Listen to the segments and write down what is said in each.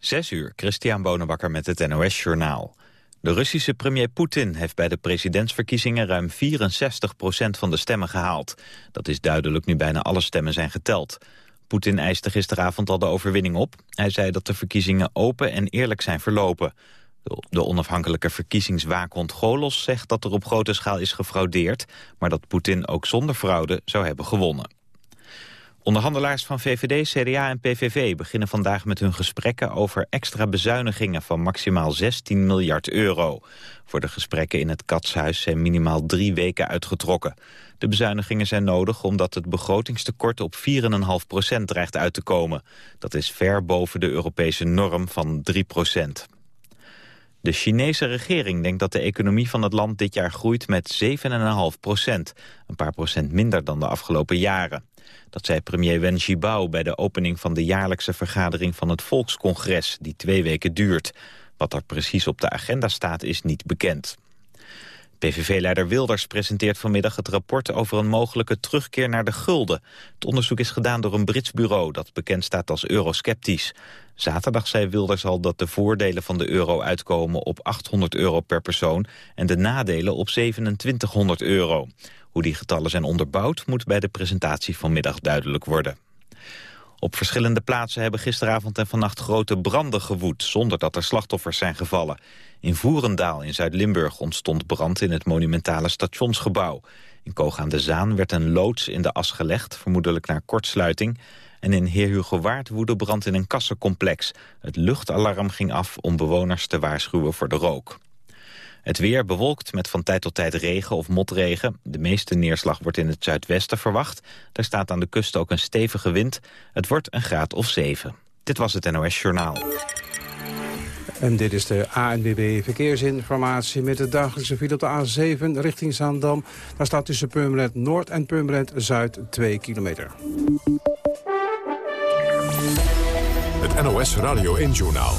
Zes uur, Christian Bonenbakker met het NOS Journaal. De Russische premier Poetin heeft bij de presidentsverkiezingen ruim 64% van de stemmen gehaald. Dat is duidelijk nu bijna alle stemmen zijn geteld. Poetin eiste gisteravond al de overwinning op. Hij zei dat de verkiezingen open en eerlijk zijn verlopen. De onafhankelijke verkiezingswaakhond Golos zegt dat er op grote schaal is gefraudeerd... maar dat Poetin ook zonder fraude zou hebben gewonnen. Onderhandelaars van VVD, CDA en PVV beginnen vandaag met hun gesprekken over extra bezuinigingen van maximaal 16 miljard euro. Voor de gesprekken in het Katshuis zijn minimaal drie weken uitgetrokken. De bezuinigingen zijn nodig omdat het begrotingstekort op 4,5 procent dreigt uit te komen. Dat is ver boven de Europese norm van 3 procent. De Chinese regering denkt dat de economie van het land dit jaar groeit met 7,5 procent. Een paar procent minder dan de afgelopen jaren. Dat zei premier Wen Jiabao bij de opening van de jaarlijkse vergadering van het Volkscongres, die twee weken duurt. Wat er precies op de agenda staat is niet bekend. PVV-leider Wilders presenteert vanmiddag het rapport over een mogelijke terugkeer naar de gulden. Het onderzoek is gedaan door een Brits bureau dat bekend staat als eurosceptisch. Zaterdag zei Wilders al dat de voordelen van de euro uitkomen op 800 euro per persoon en de nadelen op 2700 euro. Hoe die getallen zijn onderbouwd moet bij de presentatie vanmiddag duidelijk worden. Op verschillende plaatsen hebben gisteravond en vannacht grote branden gewoed... zonder dat er slachtoffers zijn gevallen. In Voerendaal in Zuid-Limburg ontstond brand in het monumentale stationsgebouw. In Koog aan de Zaan werd een loods in de as gelegd, vermoedelijk naar kortsluiting. En in Heerhugowaard woedde brand in een kassencomplex. Het luchtalarm ging af om bewoners te waarschuwen voor de rook. Het weer bewolkt met van tijd tot tijd regen of motregen. De meeste neerslag wordt in het zuidwesten verwacht. Daar staat aan de kust ook een stevige wind. Het wordt een graad of 7. Dit was het NOS Journaal. En dit is de ANWB Verkeersinformatie met de dagelijkse file op de A7 richting Zaandam. Daar staat tussen Purmerend Noord en Purmerend Zuid 2 kilometer. Het NOS Radio 1 Journaal.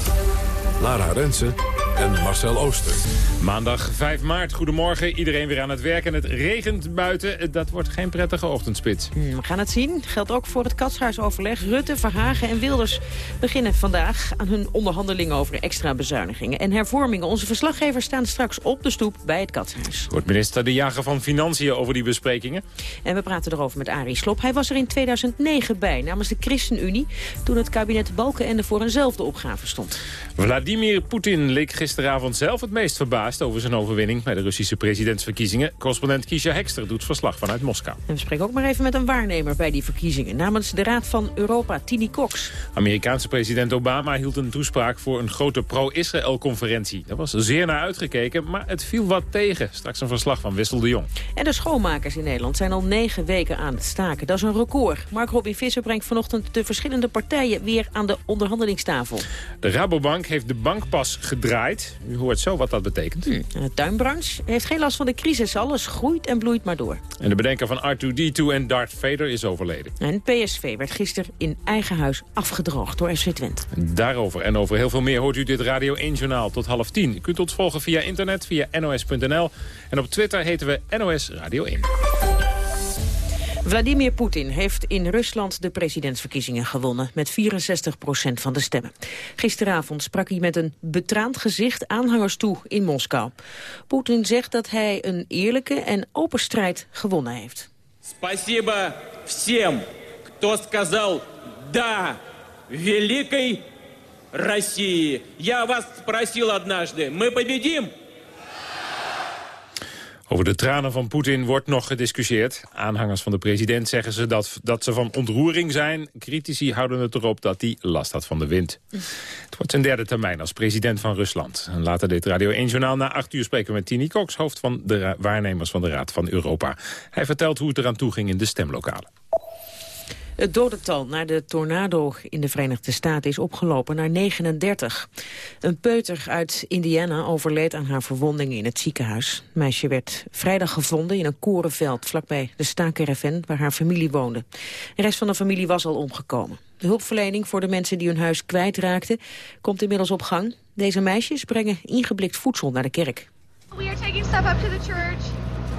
Lara Rensen en Marcel Ooster. Maandag 5 maart, goedemorgen. Iedereen weer aan het werk en het regent buiten. Dat wordt geen prettige ochtendspits. Hmm, we gaan het zien. Geldt ook voor het katshuisoverleg. Rutte, Verhagen en Wilders beginnen vandaag aan hun onderhandelingen over extra bezuinigingen en hervormingen. Onze verslaggevers staan straks op de stoep bij het katshuis. Wordt minister De Jager van Financiën over die besprekingen. En we praten erover met Arie Slop. Hij was er in 2009 bij namens de ChristenUnie toen het kabinet Balkenende voor eenzelfde opgave stond. Vladimir Poetin leek gisteravond zelf het meest verbaasd over zijn overwinning bij de Russische presidentsverkiezingen. Correspondent Kisha Hekster doet verslag vanuit Moskou. En we spreken ook maar even met een waarnemer bij die verkiezingen. Namens de Raad van Europa, Tini Cox. Amerikaanse president Obama hield een toespraak voor een grote pro-Israël-conferentie. Daar was zeer naar uitgekeken, maar het viel wat tegen. Straks een verslag van Wissel de Jong. En de schoonmakers in Nederland zijn al negen weken aan het staken. Dat is een record. Mark Robin Visser brengt vanochtend de verschillende partijen weer aan de onderhandelingstafel. De Rabobank heeft de bankpas gedraaid. U hoort zo wat dat betekent. Hm. De tuinbranche heeft geen last van de crisis. Alles groeit en bloeit maar door. En de bedenker van R2-D2 en Darth Vader is overleden. En PSV werd gisteren in eigen huis afgedroogd door FC Twente. Daarover en over heel veel meer hoort u dit Radio 1-journaal tot half tien. U kunt ons volgen via internet, via nos.nl. En op Twitter heten we NOS Radio 1. Vladimir Poetin heeft in Rusland de presidentsverkiezingen gewonnen... met 64 procent van de stemmen. Gisteravond sprak hij met een betraand gezicht aanhangers toe in Moskou. Poetin zegt dat hij een eerlijke en open strijd gewonnen heeft. Спасибо всем, кто сказал «да» великой России. Я вас спросил однажды, мы победим? Over de tranen van Poetin wordt nog gediscussieerd. Aanhangers van de president zeggen ze dat, dat ze van ontroering zijn. Critici houden het erop dat hij last had van de wind. Het wordt zijn derde termijn als president van Rusland. En later dit Radio 1-journaal na acht uur spreken we met Tini Cox... hoofd van de waarnemers van de Raad van Europa. Hij vertelt hoe het eraan toe ging in de stemlokalen. Het dodental na de tornado in de Verenigde Staten is opgelopen naar 39. Een peuter uit Indiana overleed aan haar verwondingen in het ziekenhuis. Het meisje werd vrijdag gevonden in een korenveld vlakbij de Staakerven waar haar familie woonde. De rest van de familie was al omgekomen. De hulpverlening voor de mensen die hun huis kwijtraakten komt inmiddels op gang. Deze meisjes brengen ingeblikt voedsel naar de kerk. We are taking stuff up to the church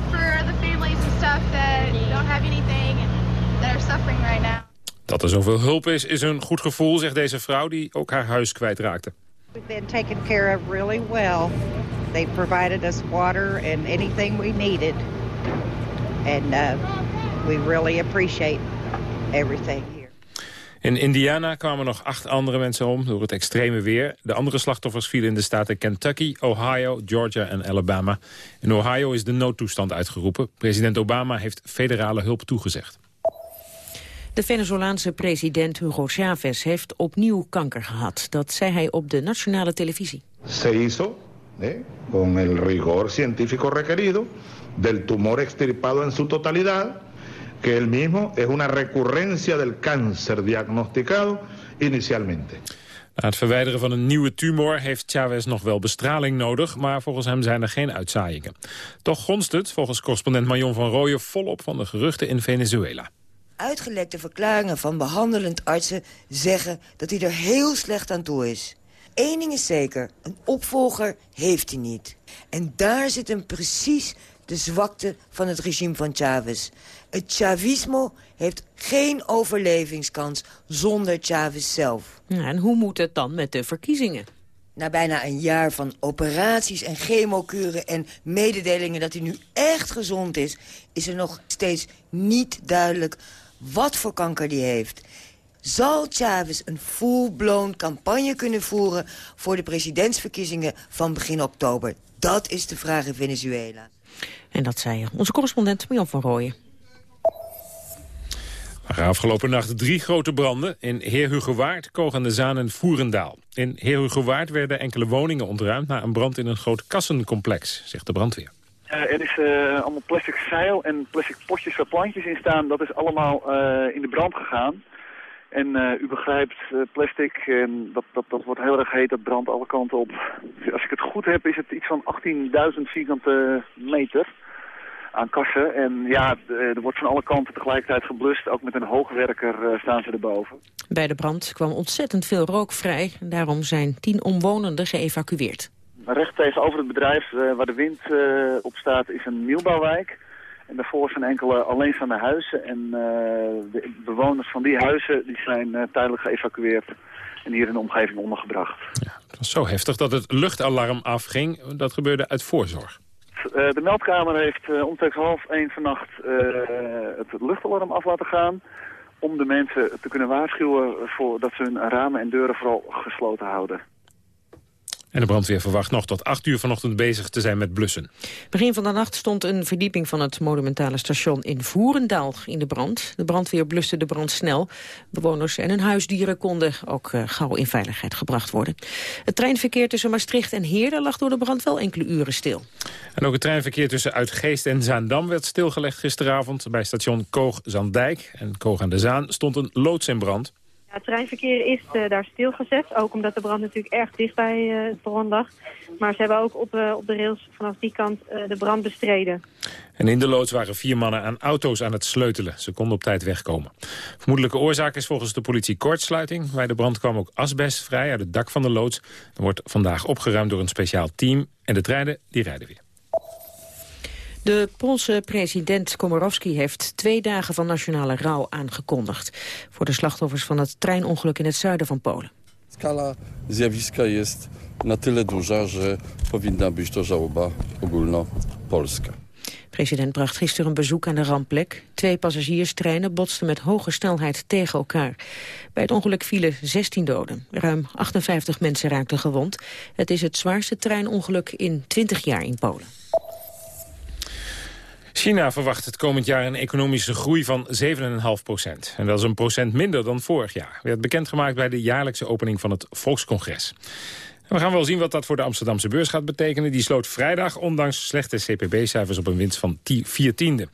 for the families and stuff that don't have anything suffering right now. Dat er zoveel hulp is, is een goed gevoel, zegt deze vrouw... die ook haar huis kwijtraakte. We've been taken care of really well. They provided us water and anything we needed. And uh, we really appreciate everything here. In Indiana kwamen nog acht andere mensen om door het extreme weer. De andere slachtoffers vielen in de staten Kentucky, Ohio, Georgia en Alabama. In Ohio is de noodtoestand uitgeroepen. President Obama heeft federale hulp toegezegd. De Venezolaanse president Hugo Chavez heeft opnieuw kanker gehad. Dat zei hij op de nationale televisie. Se hizo eh, con el rigor científico requerido del tumor extirpado en su totalidad, que el mismo es una recurrencia del cáncer diagnosticado inicialmente. Na het verwijderen van een nieuwe tumor heeft Chavez nog wel bestraling nodig... maar volgens hem zijn er geen uitzaaiingen. Toch gonst het, volgens correspondent Marion van Rooyen... volop van de geruchten in Venezuela. Uitgelekte verklaringen van behandelend artsen zeggen dat hij er heel slecht aan toe is. Eén ding is zeker, een opvolger heeft hij niet. En daar zit hem precies de zwakte van het regime van Chavez. Het Chavismo heeft geen overlevingskans zonder Chavez zelf. Ja, en hoe moet het dan met de verkiezingen? Na bijna een jaar van operaties en chemokuren en mededelingen dat hij nu echt gezond is... is er nog steeds niet duidelijk wat voor kanker die heeft. Zal Chavez een full-blown campagne kunnen voeren... voor de presidentsverkiezingen van begin oktober? Dat is de vraag in Venezuela. En dat zei onze correspondent Milan van Rooyen. Afgelopen nacht drie grote branden in Heerhugowaard, Koog aan de Zaan en Voerendaal. In Heerhugowaard werden enkele woningen ontruimd na een brand in een groot kassencomplex, zegt de brandweer. Uh, er is uh, allemaal plastic zeil en plastic potjes waar plantjes in staan. Dat is allemaal uh, in de brand gegaan. En u begrijpt, plastic, en dat, dat, dat wordt heel erg heet, dat brandt alle kanten op. Als ik het goed heb, is het iets van 18.000 vierkante meter aan kassen. En ja, er wordt van alle kanten tegelijkertijd geblust. Ook met een hoogwerker staan ze erboven. Bij de brand kwam ontzettend veel rook vrij. Daarom zijn tien omwonenden geëvacueerd. Recht tegenover het bedrijf uh, waar de wind uh, op staat is een nieuwbouwwijk. En daarvoor zijn enkele alleenstaande huizen. En uh, de bewoners van die huizen die zijn tijdelijk geëvacueerd en hier in de omgeving ondergebracht. Ja, het was zo heftig dat het luchtalarm afging. Dat gebeurde uit voorzorg. de meldkamer heeft omstreeks half één vannacht het luchtalarm af laten gaan om de mensen te kunnen waarschuwen voor dat ze hun ramen en deuren vooral gesloten houden. En de brandweer verwacht nog tot 8 uur vanochtend bezig te zijn met blussen. Begin van de nacht stond een verdieping van het monumentale station in Voerendaal in de brand. De brandweer bluste de brand snel. Bewoners en hun huisdieren konden ook uh, gauw in veiligheid gebracht worden. Het treinverkeer tussen Maastricht en Heerden lag door de brand wel enkele uren stil. En ook het treinverkeer tussen Uitgeest en Zaandam werd stilgelegd gisteravond. Bij station Koog-Zandijk en Koog aan de Zaan stond een loods in brand. Het treinverkeer is uh, daar stilgezet, ook omdat de brand natuurlijk erg dicht bij uh, het bron lag. Maar ze hebben ook op, uh, op de rails vanaf die kant de brand bestreden. En in de loods waren vier mannen aan auto's aan het sleutelen. Ze konden op tijd wegkomen. Vermoedelijke oorzaak is volgens de politie kortsluiting. Bij de brand kwam ook asbest vrij uit het dak van de loods. Er wordt vandaag opgeruimd door een speciaal team. En de treinen die rijden weer. De Poolse president Komorowski heeft twee dagen van nationale rouw aangekondigd... voor de slachtoffers van het treinongeluk in het zuiden van Polen. Skala zjawiska jest na tyle duża, że powinna być to żałoba ogólnopolska. President bracht gisteren een bezoek aan de rampplek. Twee passagierstreinen botsten met hoge snelheid tegen elkaar. Bij het ongeluk vielen 16 doden. Ruim 58 mensen raakten gewond. Het is het zwaarste treinongeluk in 20 jaar in Polen. China verwacht het komend jaar een economische groei van 7,5 procent. En dat is een procent minder dan vorig jaar. Werd bekendgemaakt bij de jaarlijkse opening van het Volkscongres. We gaan wel zien wat dat voor de Amsterdamse beurs gaat betekenen. Die sloot vrijdag, ondanks slechte CPB-cijfers, op een winst van 4 tiende.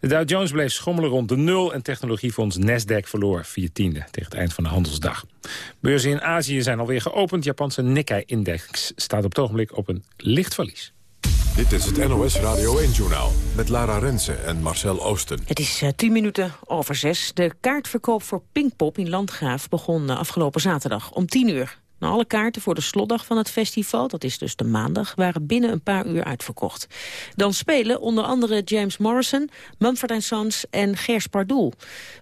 De Dow Jones bleef schommelen rond de nul... en technologiefonds Nasdaq verloor 4 tiende tegen het eind van de handelsdag. Beurzen in Azië zijn alweer geopend. Japanse Nikkei-index staat op het ogenblik op een licht verlies. Dit is het NOS Radio 1-journaal met Lara Rensen en Marcel Oosten. Het is uh, tien minuten over zes. De kaartverkoop voor Pinkpop in Landgraaf begon uh, afgelopen zaterdag om tien uur. Nou, alle kaarten voor de slotdag van het festival, dat is dus de maandag, waren binnen een paar uur uitverkocht. Dan spelen onder andere James Morrison, Mumford Sons en Gers Pardoel.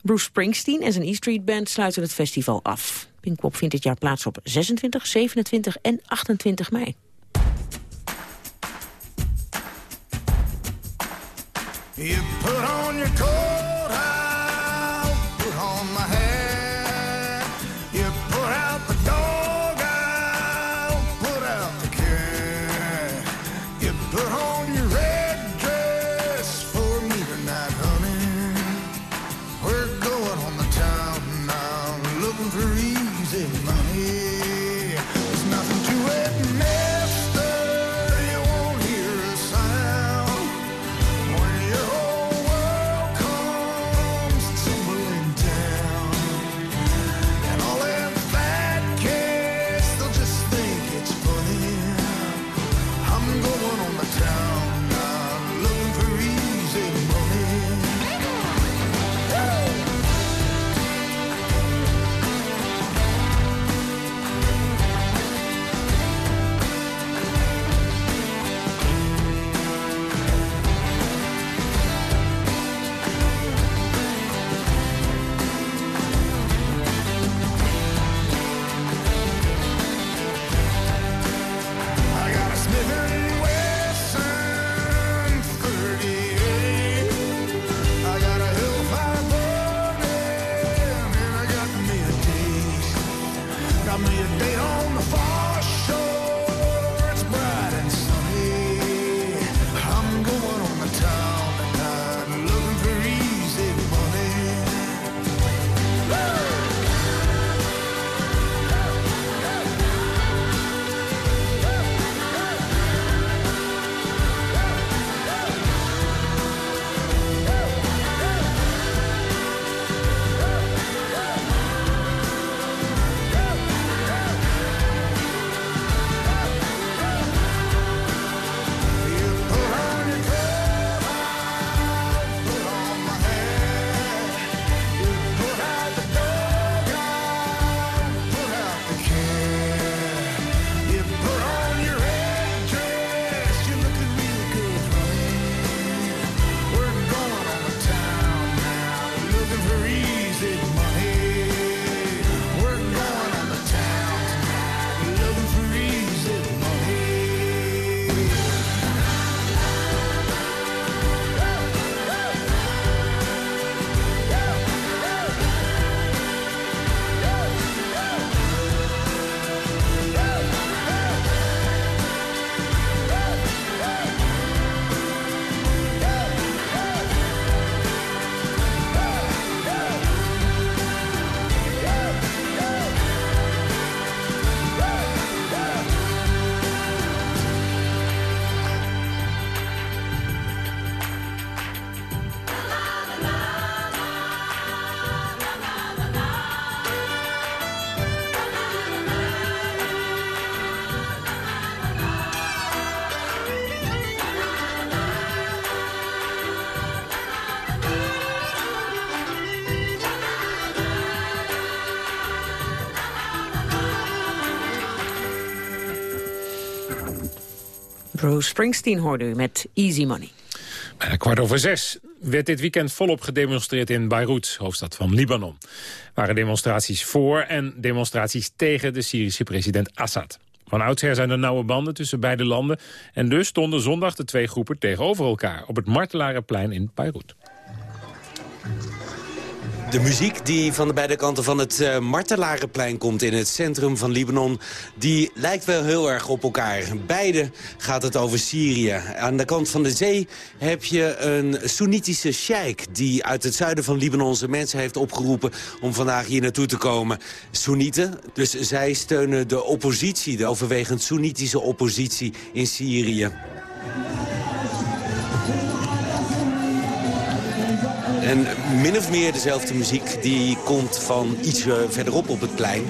Bruce Springsteen en zijn E Street Band sluiten het festival af. Pinkpop vindt dit jaar plaats op 26, 27 en 28 mei. You put on your coat, Bruce Springsteen hoorde u met Easy Money. Bijna kwart over zes werd dit weekend volop gedemonstreerd in Beirut, hoofdstad van Libanon. Er waren demonstraties voor en demonstraties tegen de Syrische president Assad. Van oudsher zijn er nauwe banden tussen beide landen... en dus stonden zondag de twee groepen tegenover elkaar... op het Martelarenplein in Beirut. De muziek die van de beide kanten van het uh, Martelarenplein komt in het centrum van Libanon... die lijkt wel heel erg op elkaar. Beide gaat het over Syrië. Aan de kant van de zee heb je een Soenitische sheik... die uit het zuiden van Libanon zijn mensen heeft opgeroepen... om vandaag hier naartoe te komen. Soenieten, dus zij steunen de oppositie... de overwegend Soenitische oppositie in Syrië. En min of meer dezelfde muziek die komt van iets verderop op het plein.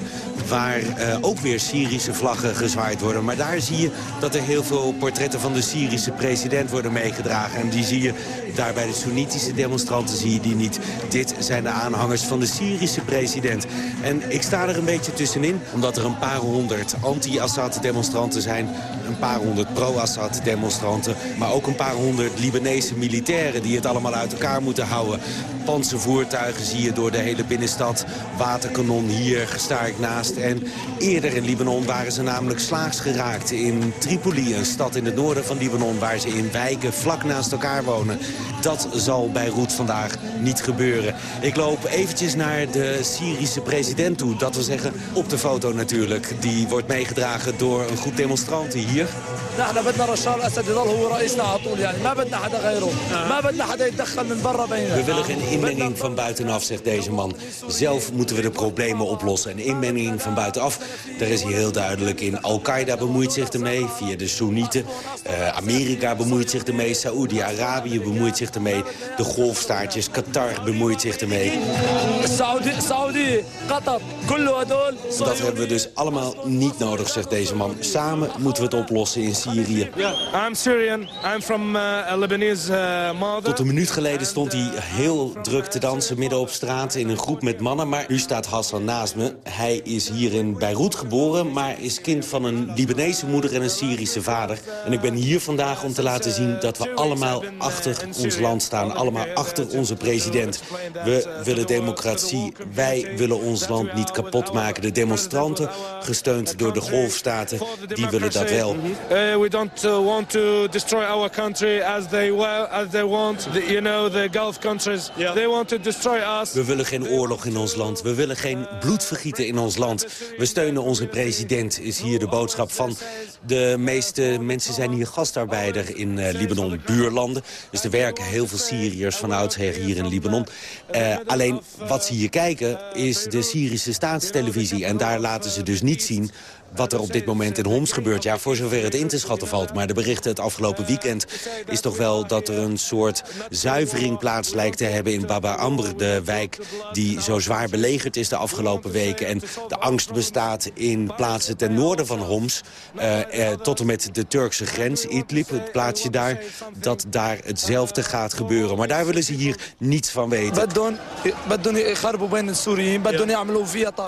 Waar eh, ook weer Syrische vlaggen gezwaaid worden. Maar daar zie je dat er heel veel portretten van de Syrische president worden meegedragen. En die zie je daar bij de Soenitische demonstranten zie je die niet. Dit zijn de aanhangers van de Syrische president. En ik sta er een beetje tussenin, omdat er een paar honderd anti-Assad demonstranten zijn. Een paar honderd pro-Assad demonstranten. Maar ook een paar honderd Libanese militairen die het allemaal uit elkaar moeten houden. Panzervoertuigen zie je door de hele binnenstad. Waterkanon hier, sta naast. En eerder in Libanon waren ze namelijk slaags geraakt in Tripoli. Een stad in het noorden van Libanon waar ze in wijken vlak naast elkaar wonen. Dat zal bij Roet vandaag niet gebeuren. Ik loop eventjes naar de Syrische president toe. Dat wil zeggen op de foto natuurlijk. Die wordt meegedragen door een groep demonstranten hier. نحن بدنا رشار الاسد يضل هو رئيسنا على طول يعني ما بدنا حدا غيره ما بدنا حدا يتدخل من برا بيننا We willen geen inmenging van buitenaf, zegt deze man. Zelf moeten we de problemen oplossen. En inmenging van buitenaf, daar is hij heel duidelijk in. Al-Qaeda bemoeit zich ermee via de Soenieten. Eh, Amerika bemoeit zich ermee. Saoedi-Arabië bemoeit zich ermee. De golfstaartjes, Qatar Qatar bemoeit zich ermee. Saudi, Saudi, Qatar, Dat hebben we dus allemaal niet nodig, zegt deze man. Samen moeten we het oplossen in Syrië. I'm Syrian, I'm from uh, a Lebanese uh, mother. Tot een minuut geleden stond hij heel druk te dansen midden op straat in een groep met mannen. Maar nu staat Hassan naast me. Hij is hier in Beirut geboren, maar is kind van een Libanese moeder en een Syrische vader. En ik ben hier vandaag om te laten zien dat we allemaal achter ons land staan. Allemaal achter onze president we willen democratie. Wij willen ons land niet kapot maken. De demonstranten, gesteund door de golfstaten, die willen dat wel. Uh, we don't uh, want to destroy our country as they well, as they want. You know the Gulf countries. They want to destroy us. We willen geen oorlog in ons land. We willen geen bloedvergieten in ons land. We steunen onze president, is hier de boodschap van. De meeste mensen zijn hier gastarbeider in eh, Libanon, buurlanden. Dus er werken heel veel Syriërs van oudsher hier in Libanon. Eh, alleen wat ze hier kijken is de Syrische staatstelevisie. En daar laten ze dus niet zien wat er op dit moment in Homs gebeurt. Ja, voor zover het in te schatten valt. Maar de berichten het afgelopen weekend is toch wel dat er een soort zuivering plaats lijkt te hebben in Baba Amr. De wijk die zo zwaar belegerd is de afgelopen weken. En de angst bestaat in plaatsen ten noorden van Homs. Eh, eh, tot en met de Turkse grens, Idlib, het plaatsje daar. Dat daar hetzelfde gaat gebeuren. Maar daar willen ze hier niets van weten.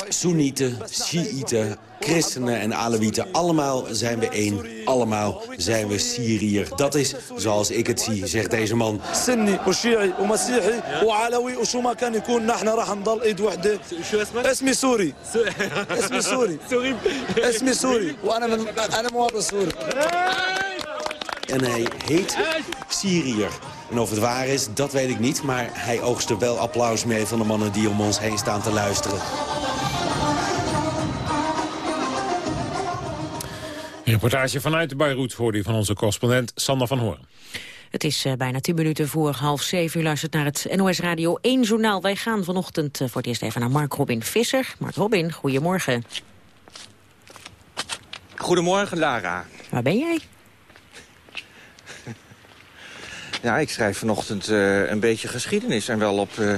Soenieten, Shiiten, christenen en Alawieten. Allemaal zijn we één. Allemaal zijn we Syriër. Dat is zoals ik het zie, zegt deze man. سني وشيعي ومسيحي وعلوي وشو ما كان يكون نحن راح نضل ايد وحده شو اسمك؟ اسمي سوري اسمي سوري سوري اسمي سوري وانا من انا مواطن سوري En hij heet Syriër. En of het waar is, dat weet ik niet. Maar hij oogst er wel applaus mee van de mannen die om ons heen staan te luisteren. Een reportage vanuit Beirut hoorde u van onze correspondent Sander van Hoorn. Het is eh, bijna tien minuten voor half zeven. U luistert naar het NOS Radio 1 journaal. Wij gaan vanochtend eh, voor het eerst even naar Mark Robin Visser. Mark Robin, goedemorgen. Goedemorgen, Lara. Waar ben jij? Ja, ik schrijf vanochtend eh, een beetje geschiedenis en wel op, eh,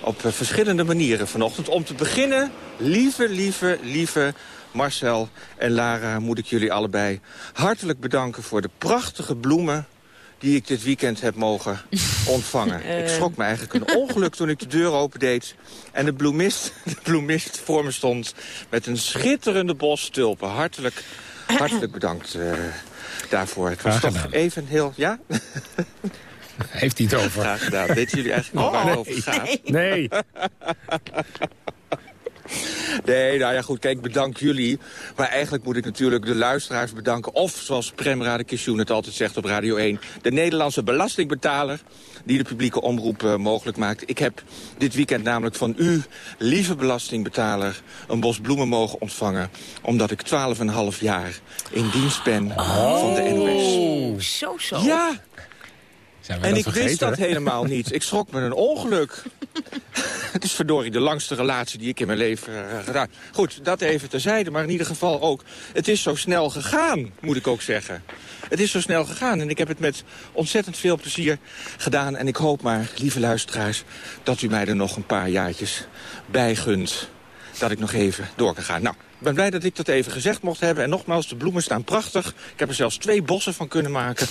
op verschillende manieren vanochtend. Om te beginnen, lieve, lieve, lieve Marcel en Lara, moet ik jullie allebei hartelijk bedanken voor de prachtige bloemen die ik dit weekend heb mogen ontvangen. Ik schrok me eigenlijk een ongeluk toen ik de deur opendeed... en de bloemist, de bloemist voor me stond met een schitterende bos tulpen. Hartelijk, hartelijk bedankt eh, daarvoor. Het was toch even heel... Ja? Heeft hij het over? Graag gedaan. Weten jullie eigenlijk nog waar het over gaat? Nee. Nee, nou ja, goed, kijk, bedank jullie. Maar eigenlijk moet ik natuurlijk de luisteraars bedanken. Of, zoals Prem Radekisjoen het altijd zegt op Radio 1... de Nederlandse belastingbetaler die de publieke omroep eh, mogelijk maakt. Ik heb dit weekend namelijk van u, lieve belastingbetaler... een bos bloemen mogen ontvangen. Omdat ik 12,5 jaar in dienst ben van de NOS. Zo, zo. Ja, Zijn en ik vergeten, wist dat helemaal niet. Ik schrok me een ongeluk. Het is verdorie de langste relatie die ik in mijn leven uh, gedaan. Goed, dat even terzijde, maar in ieder geval ook... het is zo snel gegaan, moet ik ook zeggen. Het is zo snel gegaan en ik heb het met ontzettend veel plezier gedaan. En ik hoop maar, lieve luisteraars, dat u mij er nog een paar jaartjes bij gunt. Dat ik nog even door kan gaan. Nou, ik ben blij dat ik dat even gezegd mocht hebben. En nogmaals, de bloemen staan prachtig. Ik heb er zelfs twee bossen van kunnen maken.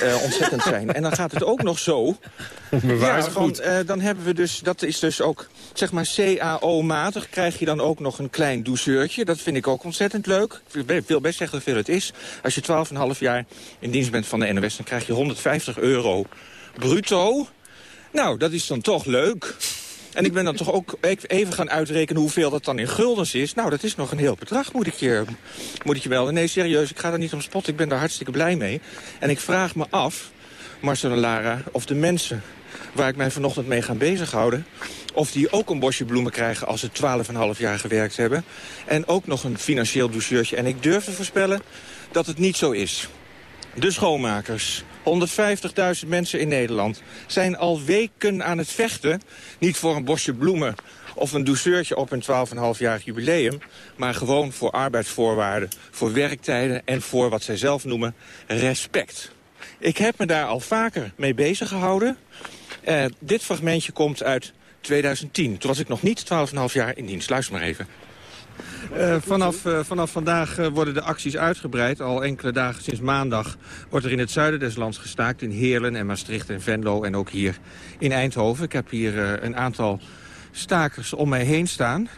Eh, ontzettend zijn. En dan gaat het ook nog zo. Bewaar ja, ze want, goed. eh, dan hebben we dus, dat is dus ook, zeg maar CAO-matig... krijg je dan ook nog een klein douceurtje. Dat vind ik ook ontzettend leuk. Ik wil best zeggen hoeveel het is. Als je 12,5 jaar in dienst bent van de NOS... dan krijg je 150 euro bruto. Nou, dat is dan toch leuk. En ik ben dan toch ook even gaan uitrekenen hoeveel dat dan in guldens is. Nou, dat is nog een heel bedrag, moet ik je, moet ik je melden. Nee, serieus, ik ga daar niet om spot. Ik ben daar hartstikke blij mee. En ik vraag me af, Marcel en Lara, of de mensen waar ik mij vanochtend mee ga bezighouden... of die ook een bosje bloemen krijgen als ze 12,5 jaar gewerkt hebben. En ook nog een financieel douceurtje. En ik durf te voorspellen dat het niet zo is. De schoonmakers, 150.000 mensen in Nederland, zijn al weken aan het vechten. Niet voor een bosje bloemen of een douceurtje op een 12,5-jarig jubileum... maar gewoon voor arbeidsvoorwaarden, voor werktijden... en voor wat zij zelf noemen respect. Ik heb me daar al vaker mee bezig gehouden. Eh, dit fragmentje komt uit 2010. Toen was ik nog niet 12,5 jaar in dienst. Luister maar even. Eh, vanaf, eh, vanaf vandaag eh, worden de acties uitgebreid. Al enkele dagen sinds maandag wordt er in het zuiden des lands gestaakt. In Heerlen en Maastricht en Venlo en ook hier in Eindhoven. Ik heb hier een aantal stakers om mij heen staan.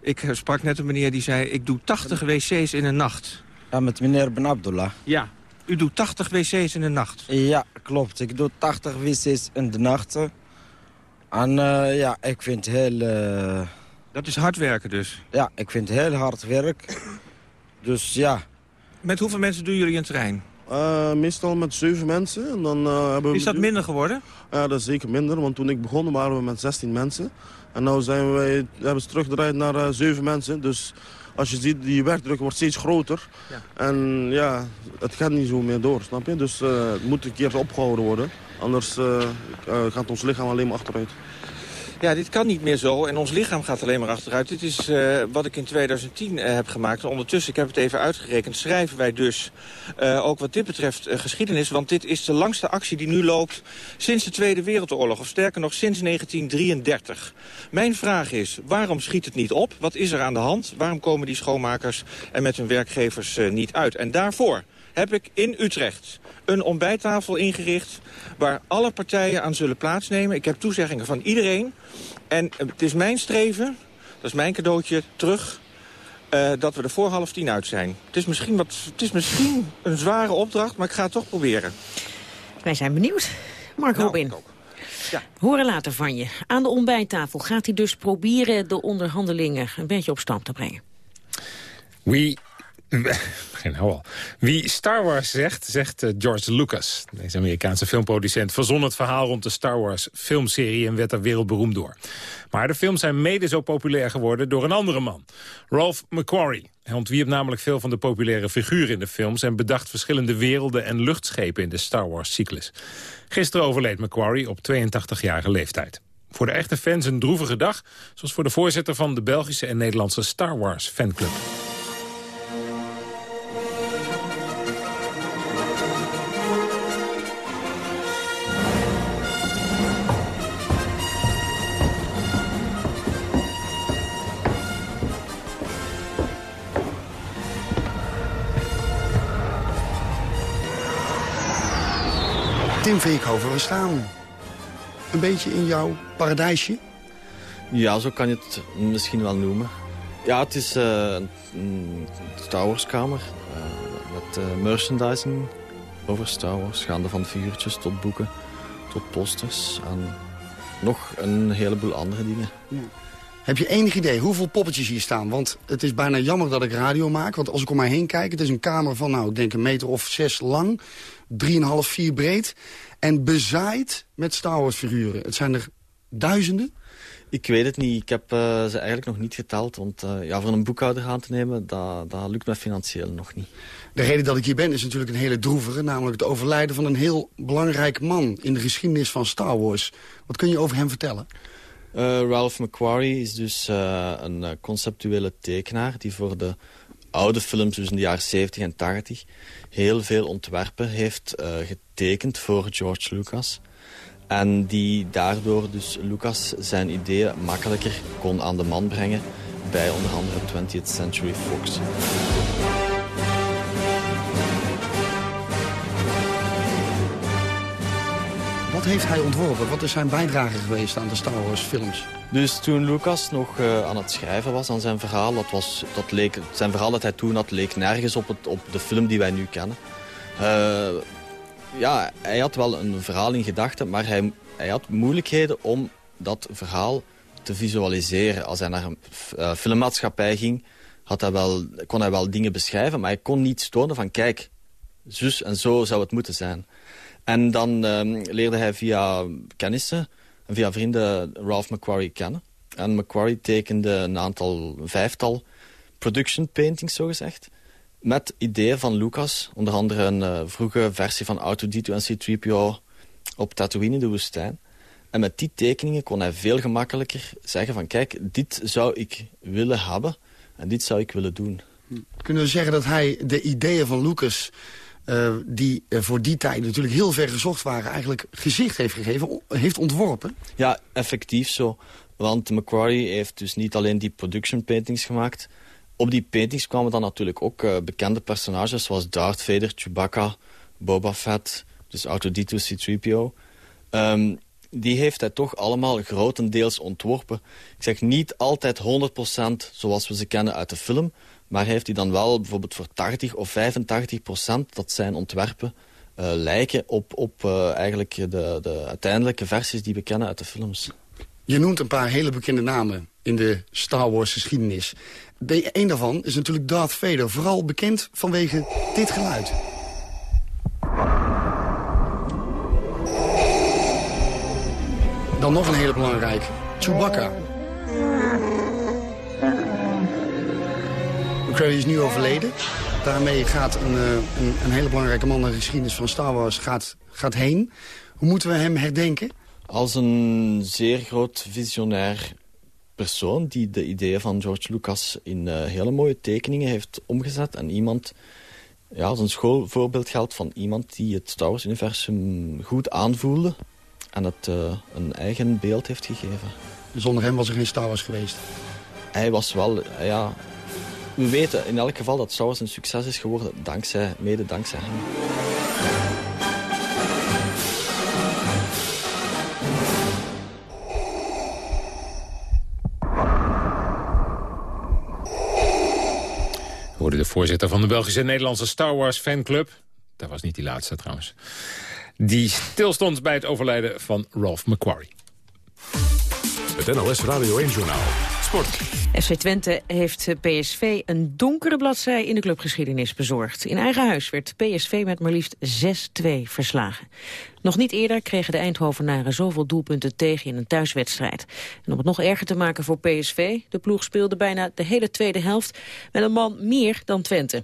Ik sprak net een meneer die zei... ik doe 80 wc's in een nacht. Ja, met meneer Ben Abdullah. Ja, u doet 80 wc's in een nacht. Ja, klopt. Ik doe 80 wc's in de nacht. En ja, ik vind heel... Dat is hard werken dus? Ja, ik vind heel hard werk. Dus ja. Met hoeveel mensen doen jullie een terrein? Eh, meestal met zeven mensen. En dan, eh, hebben we... Is dat minder geworden? Ja, dat is zeker minder. Want toen ik begon waren we met 16 mensen. En nu zijn wij, hebben ze teruggedraaid naar eh, zeven mensen. Dus als je ziet, die werkdruk wordt steeds groter. En ja, het gaat niet zo meer door, snap je? Dus eh, het moet een keer opgehouden worden. Anders gaat ons lichaam alleen maar achteruit. Ja, dit kan niet meer zo en ons lichaam gaat alleen maar achteruit. Dit is eh, wat ik in 2010 eh, heb gemaakt. En ondertussen, ik heb het even uitgerekend, schrijven wij dus eh, ook wat dit betreft geschiedenis. Want dit is de langste actie die nu loopt sinds de Tweede Wereldoorlog. Of sterker nog, sinds 1933. Mijn vraag is, waarom schiet het niet op? Wat is er aan de hand? Waarom komen die schoonmakers er met hun werkgevers niet uit? En daarvoor heb ik in Utrecht een ontbijttafel ingericht... waar alle partijen aan zullen plaatsnemen. Ik heb toezeggingen van iedereen. En eh, het is mijn streven, dat is mijn cadeautje, terug... eh, dat we er voor half tien uit zijn. Het is, misschien wat, het is misschien een zware opdracht, maar ik ga het toch proberen. Wij zijn benieuwd. Mark Nou, Robin. Horen later van je. Aan de ontbijttafel gaat hij dus proberen de onderhandelingen een beetje op stand te brengen. Wie... Wie Star Wars zegt, zegt eh, George Lucas. Deze Amerikaanse filmproducent verzon het verhaal rond de Star Wars filmserie en werd er wereldberoemd door. Maar de films zijn mede zo populair geworden door een andere man. Ralph McQuarrie. Hij ontwierp namelijk veel van de populaire figuren in de films... en bedacht verschillende werelden en luchtschepen in de Star Wars-cyclus. Gisteren overleed McQuarrie op 82-jarige leeftijd. Voor de echte fans een droevige dag, zoals voor de voorzitter van de Belgische en Nederlandse Star Wars fanclub. Tim Veekhoven, we staan een beetje in jouw paradijsje. Ja, zo kan je het misschien wel noemen. Ja, het is eh, een Star Wars kamer eh, met eh, merchandising over Star Wars. Gaande van figuurtjes tot boeken, tot posters en nog een heleboel andere dingen. Heb je enig idee hoeveel poppetjes hier staan? Want het is bijna jammer dat ik radio maak. Want als ik om mij heen kijk, het is een kamer van, nou, ik denk een meter of zes lang. 3,5, 4 breed. En bezaaid met Star Wars figuren. Het zijn er duizenden. Ik weet het niet. Ik heb eh, ze eigenlijk nog niet geteld. Want eh, ja, voor een boekhouder aan te nemen, dat, dat lukt me financieel nog niet. De reden dat ik hier ben is natuurlijk een hele droevige. Namelijk het overlijden van een heel belangrijk man in de geschiedenis van Star Wars. Wat kun je over hem vertellen? Eh, Ralph McQuarrie is dus een conceptuele tekenaar... die voor de oude films, dus in de jaren 70 en 80... heel veel ontwerpen heeft eh, getekend voor George Lucas. En die daardoor dus Lucas zijn ideeën makkelijker kon aan de man brengen... bij onder andere 20th Century Fox. Wat heeft hij ontworpen? Wat is zijn bijdrage geweest aan de Star Wars films? Dus toen Lucas nog uh, aan het schrijven was aan zijn verhaal... Dat was, dat leek, zijn verhaal dat hij toen had leek nergens op, het, op de film die wij nu kennen. Uh, ja, hij had wel een verhaal in gedachten... maar hij, hij had moeilijkheden om dat verhaal te visualiseren. Als hij naar een uh, filmmaatschappij ging, had hij wel, kon hij wel dingen beschrijven... maar hij kon niet tonen van kijk, zus en zo zou het moeten zijn... En dan um, leerde hij via kennissen en via vrienden Ralph McQuarrie kennen. En McQuarrie tekende een aantal, een vijftal production paintings, zogezegd. Met ideeën van Lucas, onder andere een uh, vroege versie van R2-D2 en C-3PO op Tatooine in de woestijn. En met die tekeningen kon hij veel gemakkelijker zeggen van... kijk, dit zou ik willen hebben en dit zou ik willen doen. Kunnen we zeggen dat hij de ideeën van Lucas uh, die uh, voor die tijd natuurlijk heel ver gezocht waren... eigenlijk gezicht heeft gegeven, heeft ontworpen? Ja, effectief zo. Want Macquarie heeft dus niet alleen die production paintings gemaakt. Op die paintings kwamen dan natuurlijk ook uh, bekende personages... zoals Darth Vader, Chewbacca, Boba Fett, dus R2-D2, C-3PO... Um, die heeft hij toch allemaal grotendeels ontworpen. Ik zeg niet altijd 100% zoals we ze kennen uit de film... Maar heeft hij dan wel bijvoorbeeld voor 80 of 85 procent... dat zijn ontwerpen uh, lijken op, op uh, eigenlijk de, de uiteindelijke versies die we kennen uit de films. Je noemt een paar hele bekende namen in de Star Wars geschiedenis. Een daarvan is natuurlijk Darth Vader. Vooral bekend vanwege dit geluid. Dan nog een hele belangrijk. Chewbacca. McCready is nu overleden. Daarmee gaat een, een, een, hele belangrijke man in de geschiedenis van Star Wars gaat, gaat heen. Hoe moeten we hem herdenken? Als een zeer groot visionair persoon die de ideeën van George Lucas in uh, hele mooie tekeningen heeft omgezet. En iemand, ja, als een schoolvoorbeeld geldt van iemand die het Star Wars-universum goed aanvoelde. En het uh, een eigen beeld heeft gegeven. Zonder hem was er geen Star Wars geweest? Hij was wel, ja, we weten in elk geval dat Star Wars een succes is geworden, dankzij, mede dankzij hem. Hoorde de voorzitter van de Belgische Nederlandse Star Wars fanclub. Dat was niet die laatste trouwens. Die stilstond bij het overlijden van Ralph McQuarrie. Het NLS Radio 1 Journaal. FC Twente heeft PSV een donkere bladzij in de clubgeschiedenis bezorgd. In eigen huis werd PSV met maar liefst 6-2 verslagen. Nog niet eerder kregen de Eindhovenaren zoveel doelpunten tegen in een thuiswedstrijd. En om het nog erger te maken voor PSV, de ploeg speelde bijna de hele tweede helft met een man meer dan Twente.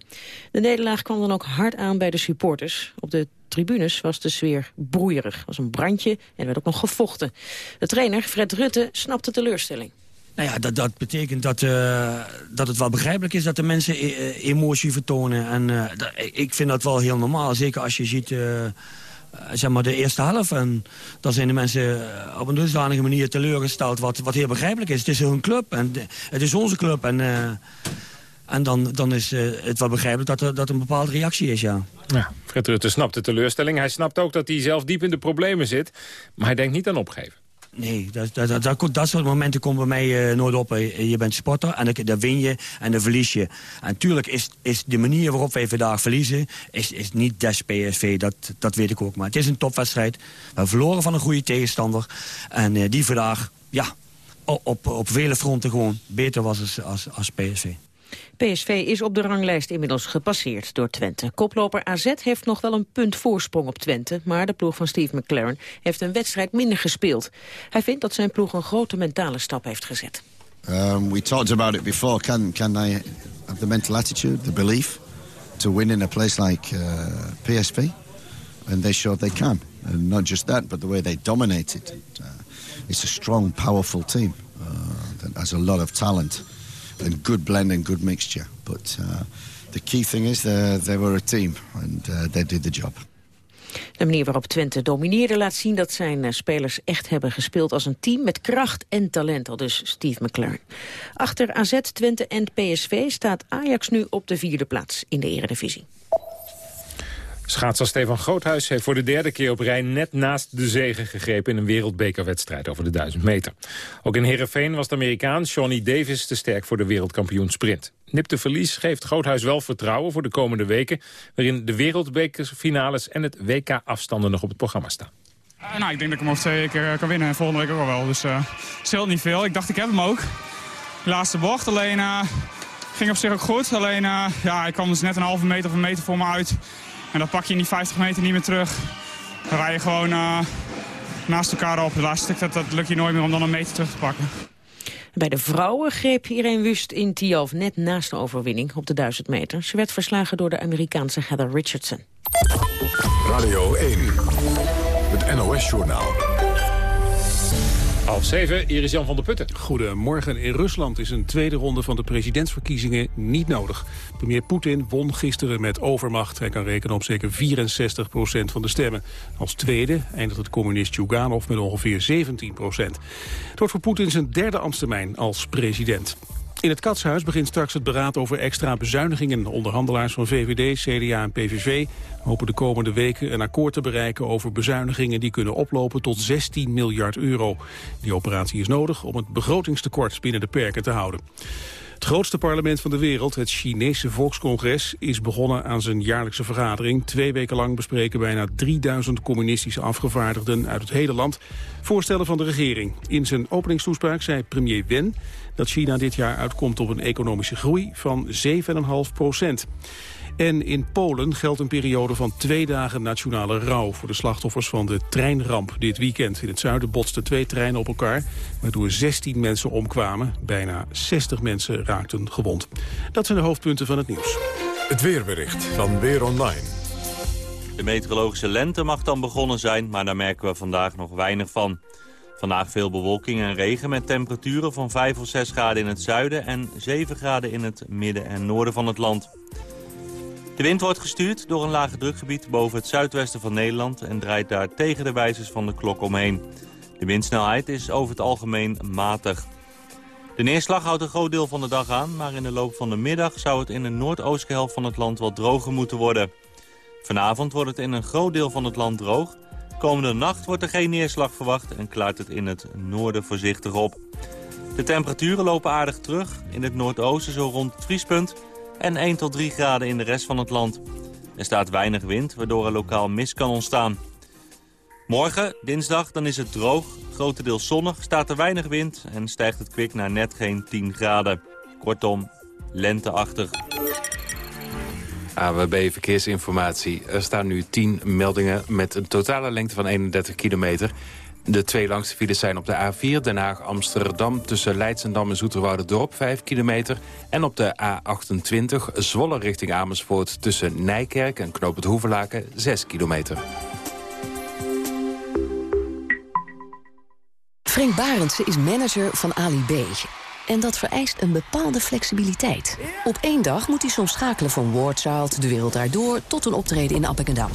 De nederlaag kwam dan ook hard aan bij de supporters. Op de tribunes was de sfeer broeierig. Er was een brandje en er werd ook nog gevochten. De trainer, Fred Rutte, snapte teleurstelling. Nou ja, dat, dat betekent dat, uh, dat het wel begrijpelijk is dat de mensen e emotie vertonen. En dat, ik vind dat wel heel normaal. Zeker als je ziet zeg maar de eerste helft. En dan zijn de mensen op een dusdanige manier teleurgesteld. Wat, wat heel begrijpelijk is. Het is hun club en het is onze club. En, en dan, dan is het wel begrijpelijk dat er, dat een bepaalde reactie is, ja. ja. Fred Rutte snapt de teleurstelling. Hij snapt ook dat hij zelf diep in de problemen zit. Maar hij denkt niet aan opgeven. Nee, dat, dat, dat, dat, soort momenten komen bij mij uh, nooit op. Je bent sporter en dan win je en dan verlies je. En natuurlijk is, is de manier waarop wij vandaag verliezen... is, is niet des PSV, dat, dat weet ik ook. Maar het is een topwedstrijd. We verloren van een goede tegenstander. En uh, die vandaag, ja, op, op vele fronten gewoon beter was als, als, als PSV. PSV is op de ranglijst inmiddels gepasseerd door Twente. Koploper AZ heeft nog wel een punt voorsprong op Twente... maar de ploeg van Steve McLaren heeft een wedstrijd minder gespeeld. Hij vindt dat zijn ploeg een grote mentale stap heeft gezet. Um, we talked about it before. Can, can they have the mental attitude, the belief... to win in a place like uh, PSV? And they showed they can. And not just that, but the way they dominated. Uh, it's a strong, powerful team uh, that has a lot of talent... a good blend and good mixture. But uh, the key thing is they were a team and uh, they did the job. De manier waarop Twente domineerde laat zien dat zijn eh, spelers echt hebben gespeeld als een team met kracht en talent, al dus Steve McLaren. Achter AZ, Twente en PSV staat Ajax nu op de vierde plaats in de eredivisie. Schaatser Stefan Groothuis heeft voor de derde keer op rij net naast de zegen gegrepen in een wereldbekerwedstrijd over de 1000 meter. Ook in Heerenveen was de Amerikaan Johnny Davis te sterk voor de wereldkampioen sprint. Nipte verlies geeft Groothuis wel vertrouwen voor de komende weken, waarin de wereldbekerfinales en het WK-afstanden nog op het programma staan. Uh, nou, ik denk dat ik hem over twee keer kan winnen en volgende week ook wel. Dus uh, niet veel. Ik dacht ik heb hem ook. Laatste bocht, alleen uh, ging op zich ook goed. Alleen ja, ik kwam dus net een halve meter of een meter voor me uit. En dat pak je in die 50 meter niet meer terug. Dan rij je gewoon uh, naast elkaar op. Het laatste stuk dat, dat lukt je nooit meer om dan een meter terug te pakken. Bij de vrouwen greep Irene Wust in Tialf net naast de overwinning op de 1000 meter. Ze werd verslagen door de Amerikaanse Heather Richardson. Radio 1, het NOS-journaal. Half zeven, Iris Jan van der Putten. Goedemorgen. In Rusland is een tweede ronde van de presidentsverkiezingen niet nodig. Premier Poetin won gisteren met overmacht. Hij kan rekenen op zeker 64 procent van de stemmen. Als tweede eindigt het communist Juganov met ongeveer 17 procent. Het wordt voor Poetin zijn derde ambtstermijn als president. In het Katshuis begint straks het beraad over extra bezuinigingen. Onderhandelaars van VVD, CDA en PVV hopen de komende weken een akkoord te bereiken over bezuinigingen die kunnen oplopen tot 16 miljard euro. Die operatie is nodig om het begrotingstekort binnen de perken te houden. Het grootste parlement van de wereld, het Chinese Volkscongres, is begonnen aan zijn jaarlijkse vergadering. Twee weken lang bespreken bijna 3000 communistische afgevaardigden uit het hele land voorstellen van de regering. In zijn openingstoespraak zei premier Wen dat China dit jaar uitkomt op een economische groei van 7,5 procent. En in Polen geldt een periode van twee dagen nationale rouw... voor de slachtoffers van de treinramp dit weekend. In het zuiden botsten twee treinen op elkaar... waardoor 16 mensen omkwamen. Bijna 60 mensen raakten gewond. Dat zijn de hoofdpunten van het nieuws. Het weerbericht van Weer Online. De meteorologische lente mag dan begonnen zijn... maar daar merken we vandaag nog weinig van. Vandaag veel bewolking en regen met temperaturen van 5 of 6 graden in het zuiden... en 7 graden in het midden en noorden van het land. De wind wordt gestuurd door een lage drukgebied boven het zuidwesten van Nederland... en draait daar tegen de wijzers van de klok omheen. De windsnelheid is over het algemeen matig. De neerslag houdt een groot deel van de dag aan... maar in de loop van de middag zou het in de noordoostelijke helft van het land wat droger moeten worden. Vanavond wordt het in een groot deel van het land droog. Komende nacht wordt er geen neerslag verwacht en klaart het in het noorden voorzichtig op. De temperaturen lopen aardig terug. In het noordoosten zo rond het vriespunt en 1 tot 3 graden in de rest van het land. Er staat weinig wind, waardoor er lokaal mist kan ontstaan. Morgen, dinsdag, dan is het droog, grotendeels zonnig, staat er weinig wind... en stijgt het kwik naar net geen 10 graden. Kortom, lenteachtig. AWB Verkeersinformatie. Er staan nu 10 meldingen met een totale lengte van 31 kilometer. De twee langste files zijn op de A4 Den Haag-Amsterdam... tussen Leidsendam en Zoeterwoude-dorp 5 kilometer. En op de A28 Zwolle richting Amersfoort... tussen Nijkerk en Knoop het Hoevelaken 6 kilometer. Frank Barendse is manager van Ali B. En dat vereist een bepaalde flexibiliteit. Op één dag moet hij soms schakelen van Wardchild, De Wereld Daardoor... tot een optreden in Appingedam.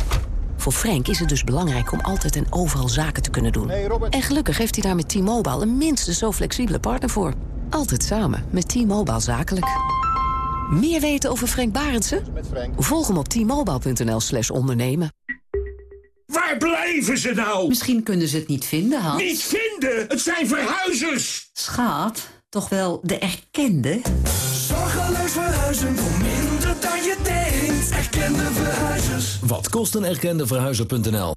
Voor Frank is het dus belangrijk om altijd en overal zaken te kunnen doen. En gelukkig heeft hij daar met T-Mobile een minstens zo flexibele partner voor. Altijd samen met T-Mobile Zakelijk. Meer weten over Frank Barendse? Volg hem op t-mobile.nl slash ondernemen. Waar blijven ze nou? Misschien kunnen ze het niet vinden, Hans. Niet vinden? Het zijn verhuizers! Schaat, toch wel de erkende? Zorgeloos verhuizen voor minder dan je denkt. Erkende verhuizers. Wat kost een erkende verhuizer.nl?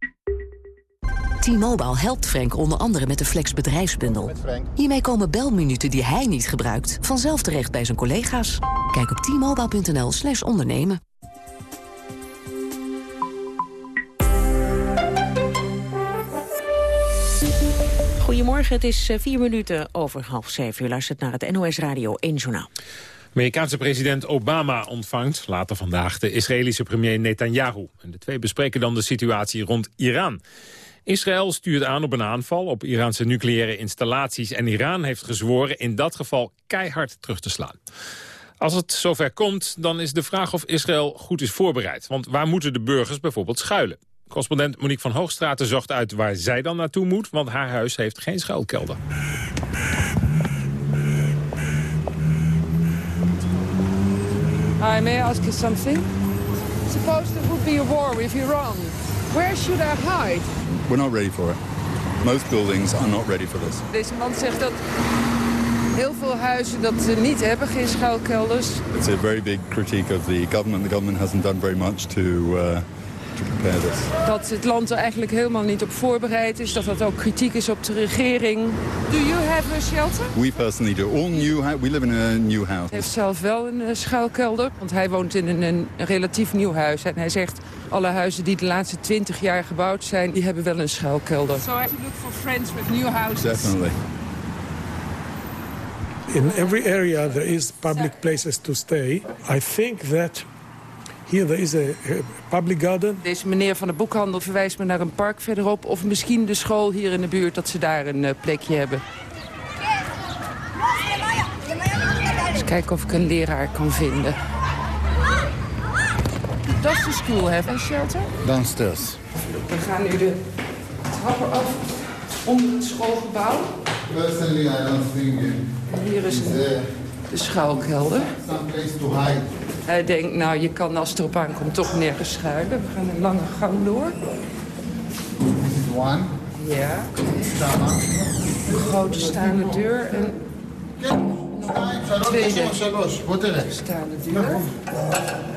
T-Mobile helpt Frank onder andere met de Flex bedrijfsbundel. Hiermee komen belminuten die hij niet gebruikt... vanzelf terecht bij zijn collega's. Kijk op t-mobile.nl slash ondernemen. Goedemorgen, het is eh, vier minuten over half zeven. U luistert naar het NOS Radio 1 Journaal. Amerikaanse president Obama ontvangt later vandaag de Israëlische premier Netanyahu. En de twee bespreken dan de situatie rond Iran. Israël stuurt aan op een aanval op Iraanse nucleaire installaties... en Iran heeft gezworen in dat geval keihard terug te slaan. Als het zover komt, dan is de vraag of Israël goed is voorbereid. Want waar moeten de burgers bijvoorbeeld schuilen? Correspondent Monique van Hoogstraten zocht uit waar zij dan naartoe moet... want haar huis heeft geen schuilkelder. Hi, may I ask you something? Suppose there would be a war with Iran. Where should I hide? We're not ready for it. Most buildings are not ready for this. Deze man zegt dat heel veel huizen dat ze niet hebben, geen schuilkelders. It's a very big critique of the government. The government hasn't done very much to, uh. Dat het land er eigenlijk helemaal niet op voorbereid is. Dat dat ook kritiek is op de regering. Do you have a shelter? We personally do. All new we live in a new house. Hij heeft zelf wel een eh, schuilkelder, want hij woont in een, een relatief nieuw huis. En hij zegt, alle huizen die de laatste 20 jaar gebouwd zijn, die hebben wel een schuilkelder. So I have to look for friends with new houses. Definitely. In every area there is public places to stay. I think that here there is a, a public garden. Deze meneer van de boekhandel verwijst me naar een park verderop... of misschien de school hier in de buurt, dat ze daar een eh, plekje hebben. Eens kijken of ik een leraar kan vinden. Does the school have a shelter? Downstairs. We gaan nu de trappen af onder het schoolgebouw. Personally, I don't think En hier is een, de schuilkelder. some place to hide. Hij denkt, nou, je kan als het erop aankomt toch nergens schuilen. We gaan een lange gang door. One. Ja. Een grote staande deur en tweede staande deur.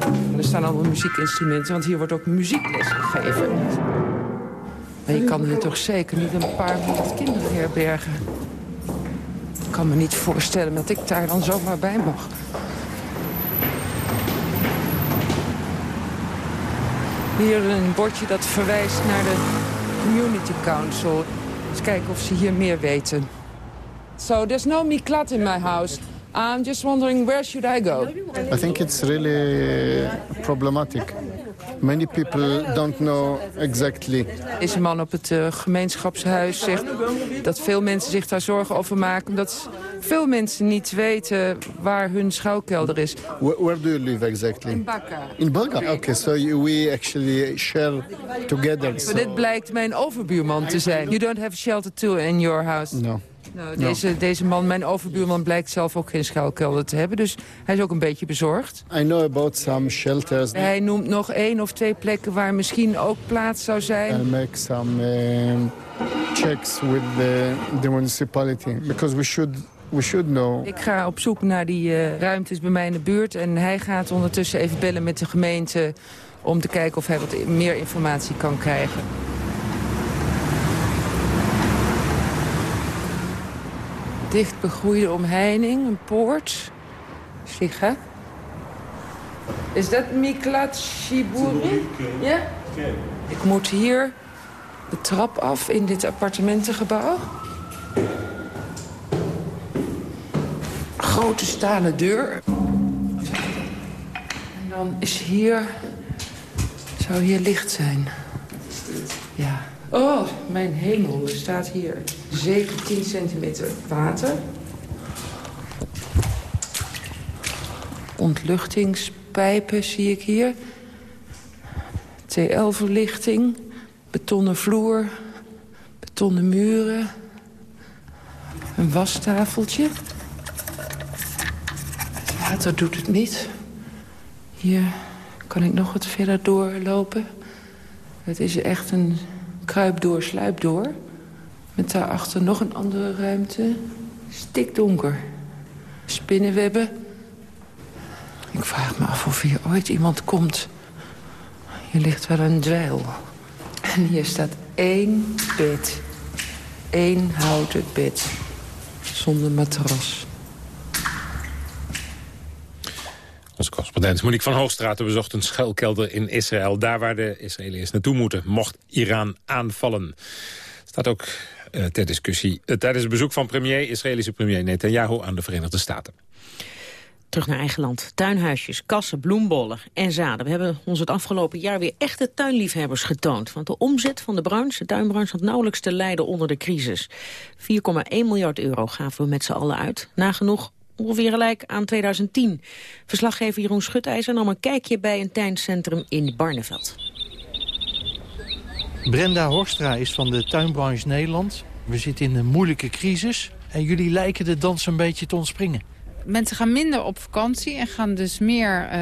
En er staan allemaal muziekinstrumenten, want hier wordt ook muziekles gegeven. Maar je kan hier toch zeker niet een paar honderd kinderen herbergen. Ik kan me niet voorstellen dat ik daar dan zomaar bij mag. Hier een bordje dat verwijst naar de Community Council. Eens kijken of ze hier meer weten. So there's no miklat in my house. I'm just wondering where should I go? I think it's really problematic. Many people don't know exactly. Deze man op het eh, gemeenschapshuis zegt dat veel mensen zich daar zorgen over maken. Omdat veel mensen niet weten waar hun schuilkelder is. Where, where do you live exactly? In Bakka. In Bulga? Okay, so you, we actually share together. So. dit blijkt mijn overbuurman te zijn. You don't have shelter too in your house? No. Nou, deze, deze man, mijn overbuurman, blijkt zelf ook geen schuilkelder te hebben. Dus hij is ook een beetje bezorgd. I know about some shelters. Hij noemt nog één of twee plekken waar misschien ook plaats zou zijn. I'll make some um, checks with the, the municipality because we should we should know. Ik ga op zoek naar die eh, ruimtes bij mij in de buurt. En hij gaat ondertussen even bellen met de gemeente... om te kijken of hij wat meer informatie kan krijgen. Dicht begroeide omheining, een poort. Siga. Is dat Miklat Shiburi? Ja? Ik moet hier de trap af in dit appartementengebouw. Grote stalen deur. En dan is hier... Zou hier licht zijn? Ja. Oh, mijn hemel. Er staat hier zeker 10 centimeter water. Ontluchtingspijpen zie ik hier. TL-verlichting. Betonnen vloer. Betonnen muren. Een wastafeltje. Het water doet het niet. Hier kan ik nog wat verder doorlopen. Het is echt een kruipdoor, sluipdoor. Met daarachter nog een andere ruimte. Stikdonker. Spinnenwebben. Ik vraag me af of hier ooit iemand komt. Hier ligt wel een dweil. En hier staat één bed. Eén houten bed. Zonder matras. Onze correspondent Monique van Hoogstraat bezocht een schuilkelder in Israël. Daar waar de Israëliërs naartoe moeten, mocht Iran aanvallen. Staat ook uh, ter discussie uh, tijdens het bezoek van premier, Israëlische premier Netanyahu aan de Verenigde Staten. Terug naar eigen land. Tuinhuisjes, kassen, bloembollen en zaden. We hebben ons het afgelopen jaar weer echte tuinliefhebbers getoond. Want de omzet van de branche, de tuinbranche, had nauwelijks te lijden onder de crisis. 4,1 miljard euro gaven we met z'n allen uit. Nagenoeg ongeveer gelijk aan 2010. Verslaggever Jeroen Schutijzer nam een kijkje bij een tuincentrum in Barneveld. Brenda Horstra is van de tuinbranche Nederland. We zitten in een moeilijke crisis. En jullie lijken de dans een beetje te ontspringen. Mensen gaan minder op vakantie en gaan dus meer uh,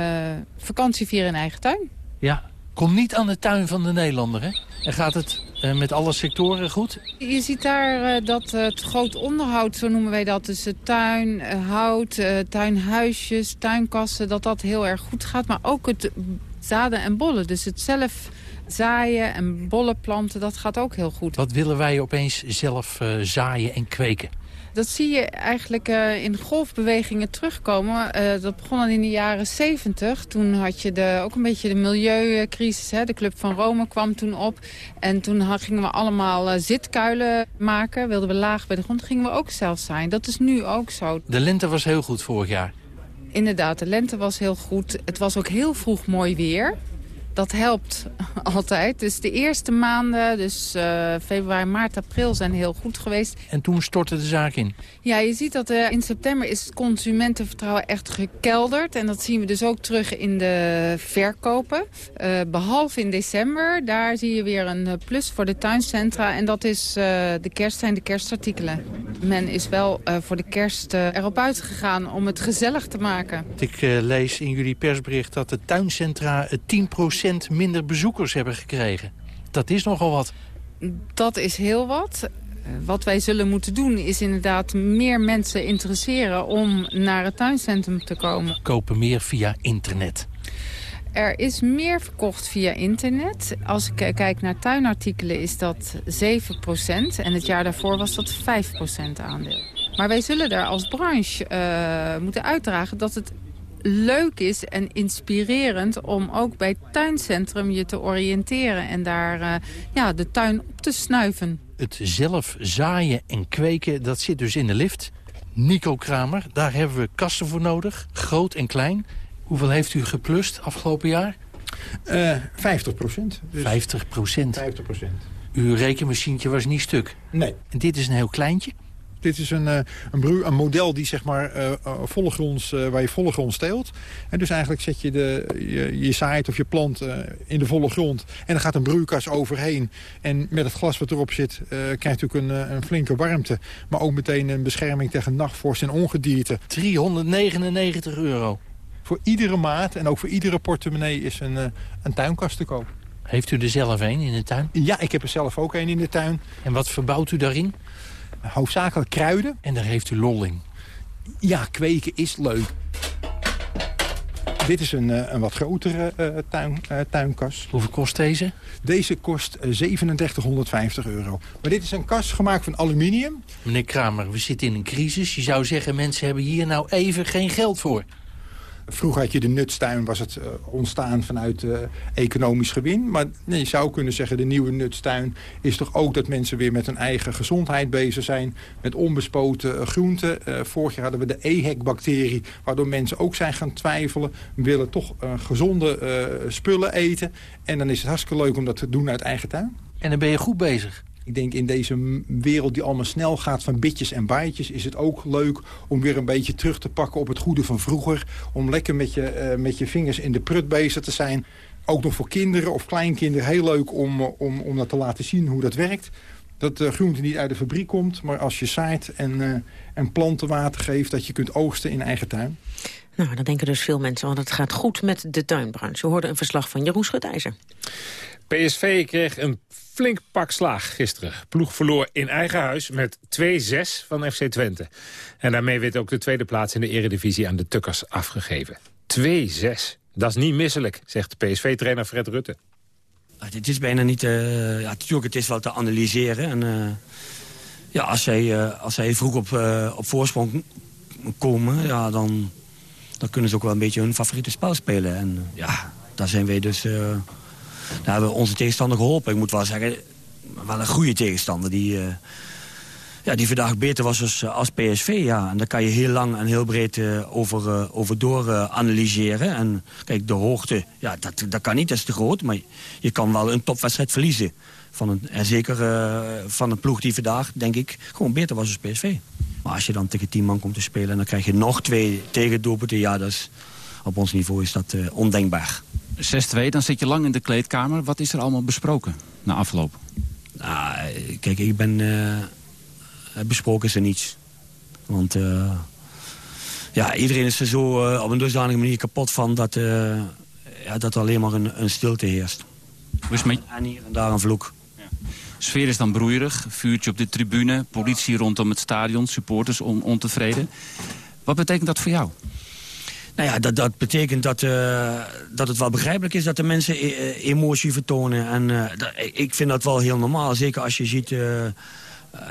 vakantie vieren in eigen tuin. Ja, kom niet aan de tuin van de Nederlander, hè? En gaat het uh, met alle sectoren goed? Je ziet daar uh, dat het groot onderhoud, zo noemen wij dat, dus tuin, hout, tuinhuisjes, tuinkassen, dat dat heel erg goed gaat. Maar ook het zaden en bollen, dus het zelf zaaien en bollen planten, dat gaat ook heel goed. Wat willen wij opeens zelf zaaien en kweken? Dat zie je eigenlijk uh, in golfbewegingen terugkomen. Uh, dat begon al in de jaren 70. Toen had je de, ook een beetje de milieucrisis. Hè. De Club van Rome kwam toen op. En toen gingen we allemaal uh, zitkuilen maken. Wilden we laag bij de grond. Gingen we ook zelf zijn. Dat is nu ook zo. De lente was heel goed vorig jaar. Inderdaad, de lente was heel goed. Het was ook heel vroeg mooi weer dat helpt altijd. Dus de eerste maanden, dus uh, februari, maart, april, zijn heel goed geweest. En toen stortte de zaak in? Ja, je ziet dat uh, in september is het consumentenvertrouwen echt gekelderd. En dat zien we dus ook terug in de verkopen. Uh, behalve in december, daar zie je weer een plus voor de tuincentra. En dat is de kerst zijn de kerstartikelen. Men is wel voor de kerst erop uitgegaan om het gezellig te maken. Ik lees in jullie persbericht dat de tuincentra 10% minder bezoekers hebben gekregen. Dat is nogal wat. Dat is heel wat. Wat wij zullen moeten doen is inderdaad meer mensen interesseren om naar het tuincentrum te komen. Kopen meer via internet. Er is meer verkocht via internet. Als ik kijk naar tuinartikelen is dat 7% en het jaar daarvoor was dat 5% aandeel. Maar wij zullen daar als branche uh, moeten uitdragen dat het leuk is en inspirerend om ook bij het tuincentrum je te oriënteren... en daar uh, ja, de tuin op te snuiven. Het zelf zaaien en kweken, dat zit dus in de lift. Nico Kramer, daar hebben we kasten voor nodig, groot en klein. Hoeveel heeft u geplust afgelopen jaar? Uh, 50 procent. Dus 50 procent? 50 procent. Uw rekenmachientje was niet stuk? Nee. En dit is een heel kleintje? Dit is een, eh, een, een model die zeg maar uh, volle gronds, waar je volle grond steelt. En dus eigenlijk zet je de, je, je zaait of je plant in de volle grond. En dan gaat een broeikas overheen. En met het glas wat erop zit krijgt u een, een flinke warmte. Maar ook meteen een bescherming tegen nachtvorst en ongedierte. 399 euro. Voor iedere maat en ook voor iedere portemonnee is een, een tuinkast te koop. Heeft u er zelf een in de tuin? Ja, ik heb er zelf ook een in de tuin. En wat verbouwt u daarin? Hoofdzakelijk kruiden. En daar heeft u lolling. Ja, kweken is leuk. Dit is een, eh, een wat grotere uh, tuin, uh, tuinkas. Hoeveel kost deze? Deze kost 3750 euro. Maar dit is een kas gemaakt van aluminium. Meneer Kramer, we zitten in een crisis. Je zou zeggen, mensen hebben hier nou even geen geld voor. Vroeger had je de nutstuin, was het uh, ontstaan vanuit uh, economisch gewin. Maar je zou kunnen zeggen, de nieuwe nutstuin is toch ook dat mensen weer met hun eigen gezondheid bezig zijn. Met onbespoten uh, groenten. vorig jaar hadden we de EHEC-bacterie, waardoor mensen ook zijn gaan twijfelen. Willen toch gezonde spullen eten. En dan is het hartstikke leuk om dat te doen uit eigen tuin. En dan ben je goed bezig. Ik denk in deze wereld die allemaal snel gaat van bitjes en bijtjes... is het ook leuk om weer een beetje terug te pakken op het goede van vroeger. Om lekker met je, uh, met je vingers in de prut bezig te zijn. Ook nog voor kinderen of kleinkinderen heel leuk om, om, om dat te laten zien hoe dat werkt. Dat de groente niet uit de fabriek komt, maar als je zaait en, uh, en planten water geeft... dat je kunt oogsten in eigen tuin. Nou, dat denken dus veel mensen, want het gaat goed met de tuinbranche. We hoorden een verslag van Jeroen Schutijzer. PSV kreeg een flink pak slaag gisteren. Ploeg verloor in eigen huis met 2-6 van FC Twente. En daarmee werd ook de tweede plaats in de eredivisie aan de Tukkers afgegeven. 2-6. Dat is niet misselijk, zegt PSV-trainer Fred Rutte. Het ah, is bijna niet... Uh, ja, natuurlijk, het is wel te analyseren. En, uh, ja, als zij, uh, als zij vroeg op, op voorsprong komen, ja, dan, dan kunnen ze ook wel een beetje hun favoriete spel spelen. En ja, daar zijn wij dus daar hebben we onze tegenstander geholpen. Ik moet wel zeggen, wel een goede tegenstander. Die, uh, ja, die vandaag beter was als, als PSV. Ja. En daar kan je heel lang en heel breed uh, over, uh, over door analyseren. En kijk, de hoogte, ja, dat, dat kan niet, dat is te groot. Maar je kan wel een topwedstrijd verliezen. Van een, en zeker van een ploeg die vandaag, denk ik, gewoon beter was als PSV. Maar als je dan tegen tien man komt te spelen... en dan krijg je nog twee tegendoelpunten... ja, dat is, op ons niveau is dat ondenkbaar. 6-2, dan zit je lang in de kleedkamer. Wat is er allemaal besproken na afloop? Nou, kijk, ik ben... Uh, besproken is er niets. Want uh, ja, iedereen is er zo uh, op een dusdanige manier kapot van... dat, ja, dat er alleen maar een, een stilte heerst. Dus met... En hier en daar een vloek. Ja. Sfeer is dan broeierig, vuurtje op de tribune... politie rondom het stadion, supporters on ontevreden. Wat betekent dat voor jou? Nou ja, dat, dat betekent dat, uh, dat het wel begrijpelijk is dat de mensen e emotie vertonen. En uh, dat, ik vind dat wel heel normaal. Zeker als je ziet,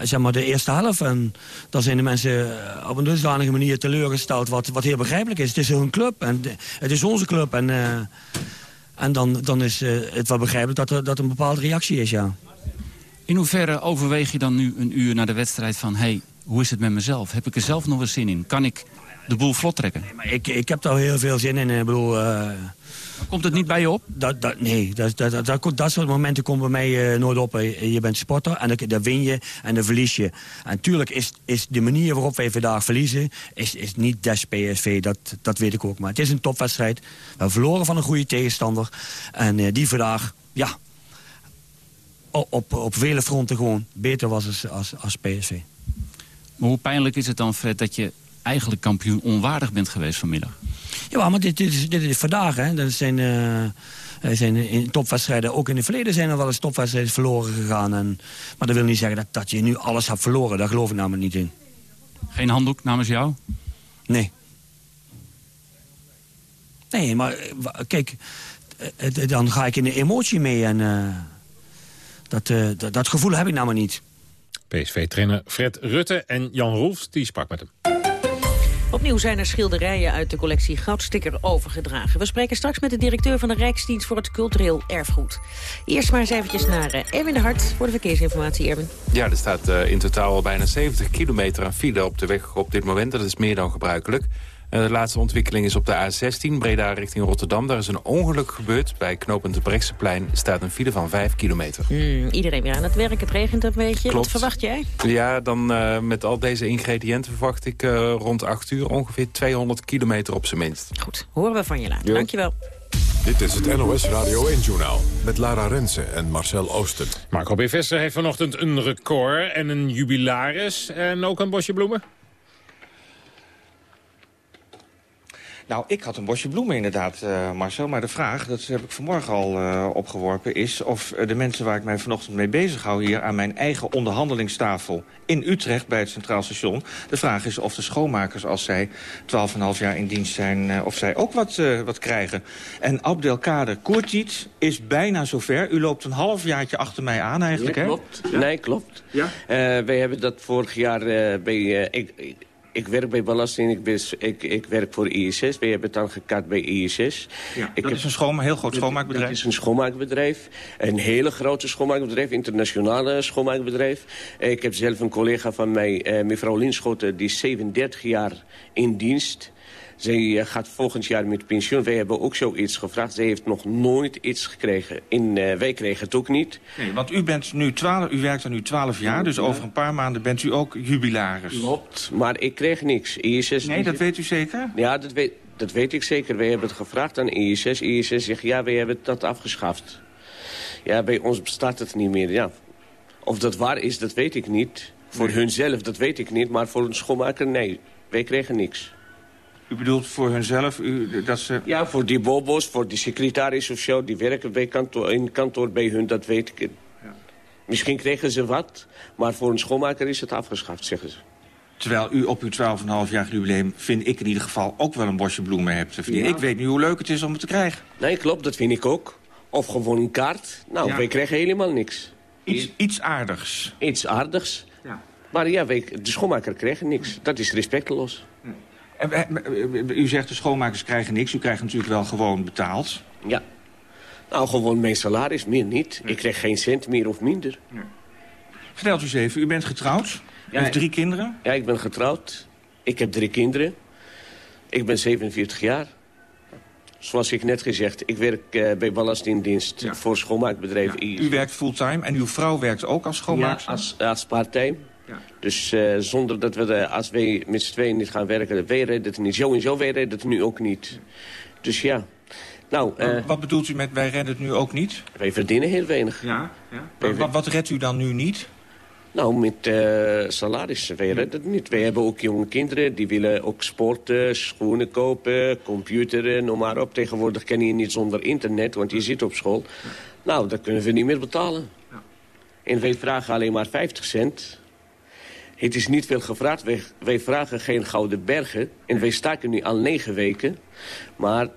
zeg maar, de eerste helft. En dan zijn de mensen op een dusdanige manier teleurgesteld. Wat, wat heel begrijpelijk is. Het is hun club en het is onze club. En, en dan, dan is het wel begrijpelijk dat er, dat een bepaalde reactie is, ja. In hoeverre overweeg je dan nu een uur na de wedstrijd van... hey, hoe is het met mezelf? Heb ik er zelf nog wel zin in? Kan ik de boel vlot trekken? Nee, maar ik, ik heb daar heel veel zin in. Ik bedoel, uh, Komt het niet bij je op? Dat, dat, nee, dat, dat, dat, dat, soort momenten komen bij mij uh, nooit op. Je bent sporter en dan win je en dan verlies je. En natuurlijk is, is de manier waarop wij vandaag verliezen... is, is niet des PSV, dat, dat weet ik ook. Maar het is een topwedstrijd. We verloren van een goede tegenstander. En uh, die vandaag, ja... Op, op vele fronten gewoon beter was als, als, als PSV. Maar hoe pijnlijk is het dan, Fred, dat je eigenlijk kampioen onwaardig bent geweest vanmiddag. Ja, maar dit, dit, is, dit is vandaag. Hè. Dat zijn, uh, zijn in topwedstrijden, ook in het verleden zijn er wel eens topwedstrijden verloren gegaan. En, maar dat wil niet zeggen dat, dat je nu alles hebt verloren. Daar geloof ik namelijk niet in. Geen handdoek namens jou? Nee. Nee, maar kijk, dan ga ik in de emotie mee. En uh, dat, uh, dat, dat gevoel heb ik namelijk niet. PSV-trainer Fred Rutte en Jan Rolfs, die sprak met hem. Opnieuw zijn er schilderijen uit de collectie Goudsticker overgedragen. We spreken straks met de directeur van de Rijksdienst voor het Cultureel Erfgoed. Eerst maar eens eventjes naar uh, Erwin de Hart voor de verkeersinformatie. Erwin. Ja, er staat uh, in totaal al bijna 70 kilometer aan file op de weg op dit moment. Dat is meer dan gebruikelijk. Eh, de laatste ontwikkeling is op de A16, Breda richting Rotterdam. Daar is een ongeluk gebeurd. Bij knooppunt de Brechtseplein staat een file van 5 kilometer. Hmm, iedereen weer aan het werk, het regent een beetje. Wat verwacht jij? Ja, dan uh, met al deze ingrediënten verwacht ik uh, rond 8 uur ongeveer 200 kilometer op zijn minst. Goed, horen we van je later. Dankjewel. Dit is het NOS Radio 1-journaal met Lara Rensen en Marcel Oosten. Marco B. Visser heeft vanochtend een record en een jubilaris en ook een bosje bloemen. Nou, ik had een bosje bloemen inderdaad, uh, Marcel. Maar de vraag, dat heb ik vanmorgen al uh, opgeworpen... is of de mensen waar ik mij vanochtend mee bezig hou... hier aan mijn eigen onderhandelingstafel in Utrecht bij het Centraal Station... de vraag is of de schoonmakers, als zij 12,5 jaar in dienst zijn... Uh, of zij ook wat, wat krijgen. En Abdelkader Koertiet is bijna zover. U loopt een halfjaartje achter mij aan eigenlijk, ja, hè? klopt. Ja. Nee, klopt. Ja? wij hebben dat vorig jaar bij... ik, ik werk bij Belasting, ik, ik, ik werk voor ISS. We hebben het dan gekart bij ISS. Ja, ik dat heb, is een, schoon, heel groot schoonmaakbedrijf? Dat is een schoonmaakbedrijf. Een hele grote schoonmaakbedrijf, internationale schoonmaakbedrijf. Ik heb zelf een collega van mij, uh, mevrouw Linschoten, die is 37 jaar in dienst. Zij gaat volgend jaar met pensioen. Wij hebben ook zoiets gevraagd. Zij heeft nog nooit iets gekregen. In, uh, wij kregen het ook niet. Nee, want u, bent nu 12, u werkt er nu 12 jaar, dus over een paar maanden bent u ook jubilaris. Klopt, maar ik kreeg niks. ISS, nee, dat weet u zeker? Ja, dat weet, dat weet ik zeker. Wij hebben het gevraagd aan ISS. ISS zegt, ja, wij hebben dat afgeschaft. Ja, bij ons bestaat het niet meer, ja. Of dat waar is, dat weet ik niet. Voor hunzelf, dat weet ik niet. Maar voor een schoonmaker, nee. Wij kregen niks. U bedoelt voor hunzelf? U, dat ze... Ja, voor die bobo's, voor die secretaris of zo... die werken bij kantoor, in kantoor bij hun, dat weet ik. Ja. Misschien kregen ze wat, maar voor een schoonmaker is het afgeschaft, zeggen ze. Terwijl u op uw 12,5 jaar jubileum, vind ik in ieder geval... ook wel een bosje bloemen hebt. Ja. Ik weet nu hoe leuk het is om het te krijgen. Nee, klopt, dat vind ik ook. Of gewoon een kaart. Nou, ja. wij kregen helemaal niks. Iets, iets aardigs. Iets aardigs. Ja. Maar ja, wij, de schoonmaker kreeg niks. Dat is respecteloos. U zegt de schoonmakers krijgen niks. U krijgt natuurlijk wel gewoon betaald. Ja. Nou, gewoon mijn salaris, meer niet. Ik krijg geen cent meer of minder. Nee. Vertelt u eens even, u bent getrouwd? U ja, heeft drie kinderen? Ja, ik ben getrouwd. Ik heb drie kinderen. Ik ben 47 jaar. Zoals ik net gezegd, ik werk uh, bij Belastingdienst ja. voor schoonmaakbedrijf. Ja. U werkt fulltime en uw vrouw werkt ook als schoonmaakster? Ja, als, als part-time. Ja. Dus uh, zonder dat we, de, als wij met z'n tweeën niet gaan werken, wij redden het niet. Zo en zo, wij redden het nu ook niet. Dus ja, Nou, eh, Wat bedoelt u met wij redden het nu ook niet? wij verdienen heel weinig. Ja, ja. Wat, wat redt u dan nu niet? Nou, met eh salaris. Wij redden het niet. Wij hebben ook jonge kinderen. Die willen ook sporten, schoenen kopen, computer, noem maar op. Tegenwoordig kan je niet zonder internet, want je zit op school. Nou, dat kunnen we niet meer betalen. En wij vragen alleen maar 50 cent. Het is niet veel gevraagd. Wij, vragen geen gouden bergen. En wij staken nu al negen weken. Maar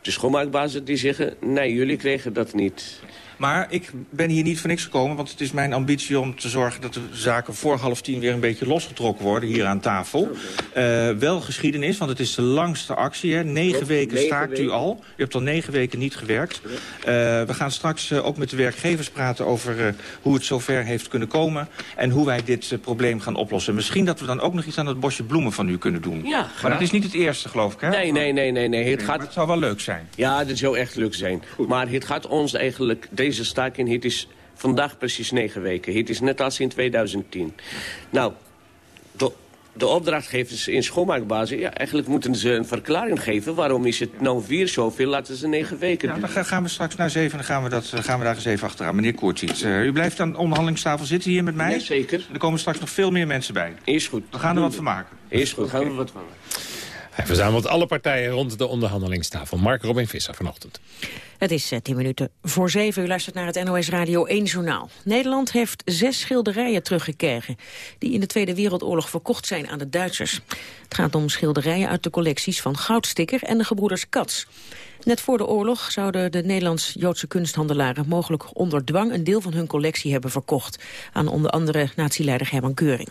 de schoonmaakbazen die zeggen... nee, jullie kregen dat niet. Maar ik ben hier niet voor niks gekomen, want het is mijn ambitie om te zorgen dat de zaken voor half tien weer een beetje losgetrokken worden hier aan tafel. Eh, wel geschiedenis, want het is de langste actie. Hè. Negen Klopt, weken negen staakt u weken. al. U hebt al negen weken niet gewerkt. Eh, we gaan straks eh, ook met de werkgevers praten over eh, hoe het zover heeft kunnen komen. En hoe wij dit probleem gaan oplossen. Misschien dat we dan ook nog iets aan het bosje bloemen van u kunnen doen. Ja, maar dat is niet het eerste, geloof ik, hè? Nee, nee, nee, nee. nee. Het, gaat... het zou wel leuk zijn. Ja, dat zou echt leuk zijn. Maar het gaat ons eigenlijk, deze staking, het is vandaag precies negen weken. Het is net als in 2010. Nou, de, de opdrachtgevers in schoonmaakbazen, ja, eigenlijk moeten ze een verklaring geven. Waarom is het nou weer zoveel, laten ze negen weken Ja, doen. dan ga- gaan we straks naar zeven en dan gaan we, dat, gaan we daar eens even achteraan. Meneer Koortsiets, eh, u blijft aan de onderhandelingstafel zitten hier met mij? Ja, zeker. Er komen straks nog veel meer mensen bij. Is goed. We gaan er wat van maken. Is goed, gaan we wat van Hij verzamelt alle partijen rond de onderhandelingstafel. Mark Robin Visser vanochtend. Het is eh, tien minuten voor zeven. U luistert naar het NOS Radio 1 Journaal. Nederland heeft zes schilderijen teruggekregen... die in de Tweede Wereldoorlog verkocht zijn aan de Duitsers. Het gaat om schilderijen uit de collecties van Goudstikker en de gebroeders Katz. Net voor de oorlog zouden de Nederlands-Joodse kunsthandelaren... mogelijk onder dwang een deel van hun collectie hebben verkocht... aan onder andere nazi-leider Herman Keuring.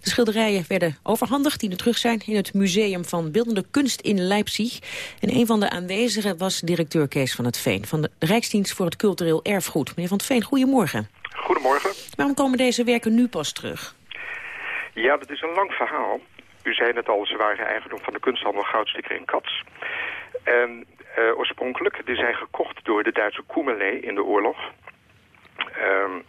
De schilderijen werden overhandigd die nu terug zijn... in het Museum van Beeldende Kunst in Leipzig. En een van de aanwezigen was directeur Kees van het Veen... van de Rijksdienst voor het Cultureel Erfgoed. Meneer van het Veen, goedemorgen. Goedemorgen. Waarom komen deze werken nu pas terug? Ja, dat is een lang verhaal. U zei het al, ze waren eigendom van de kunsthandel Goudstikker en Kats. En eh, oorspronkelijk, die zijn gekocht door de Duitse Koemelee in de oorlog. Ehm,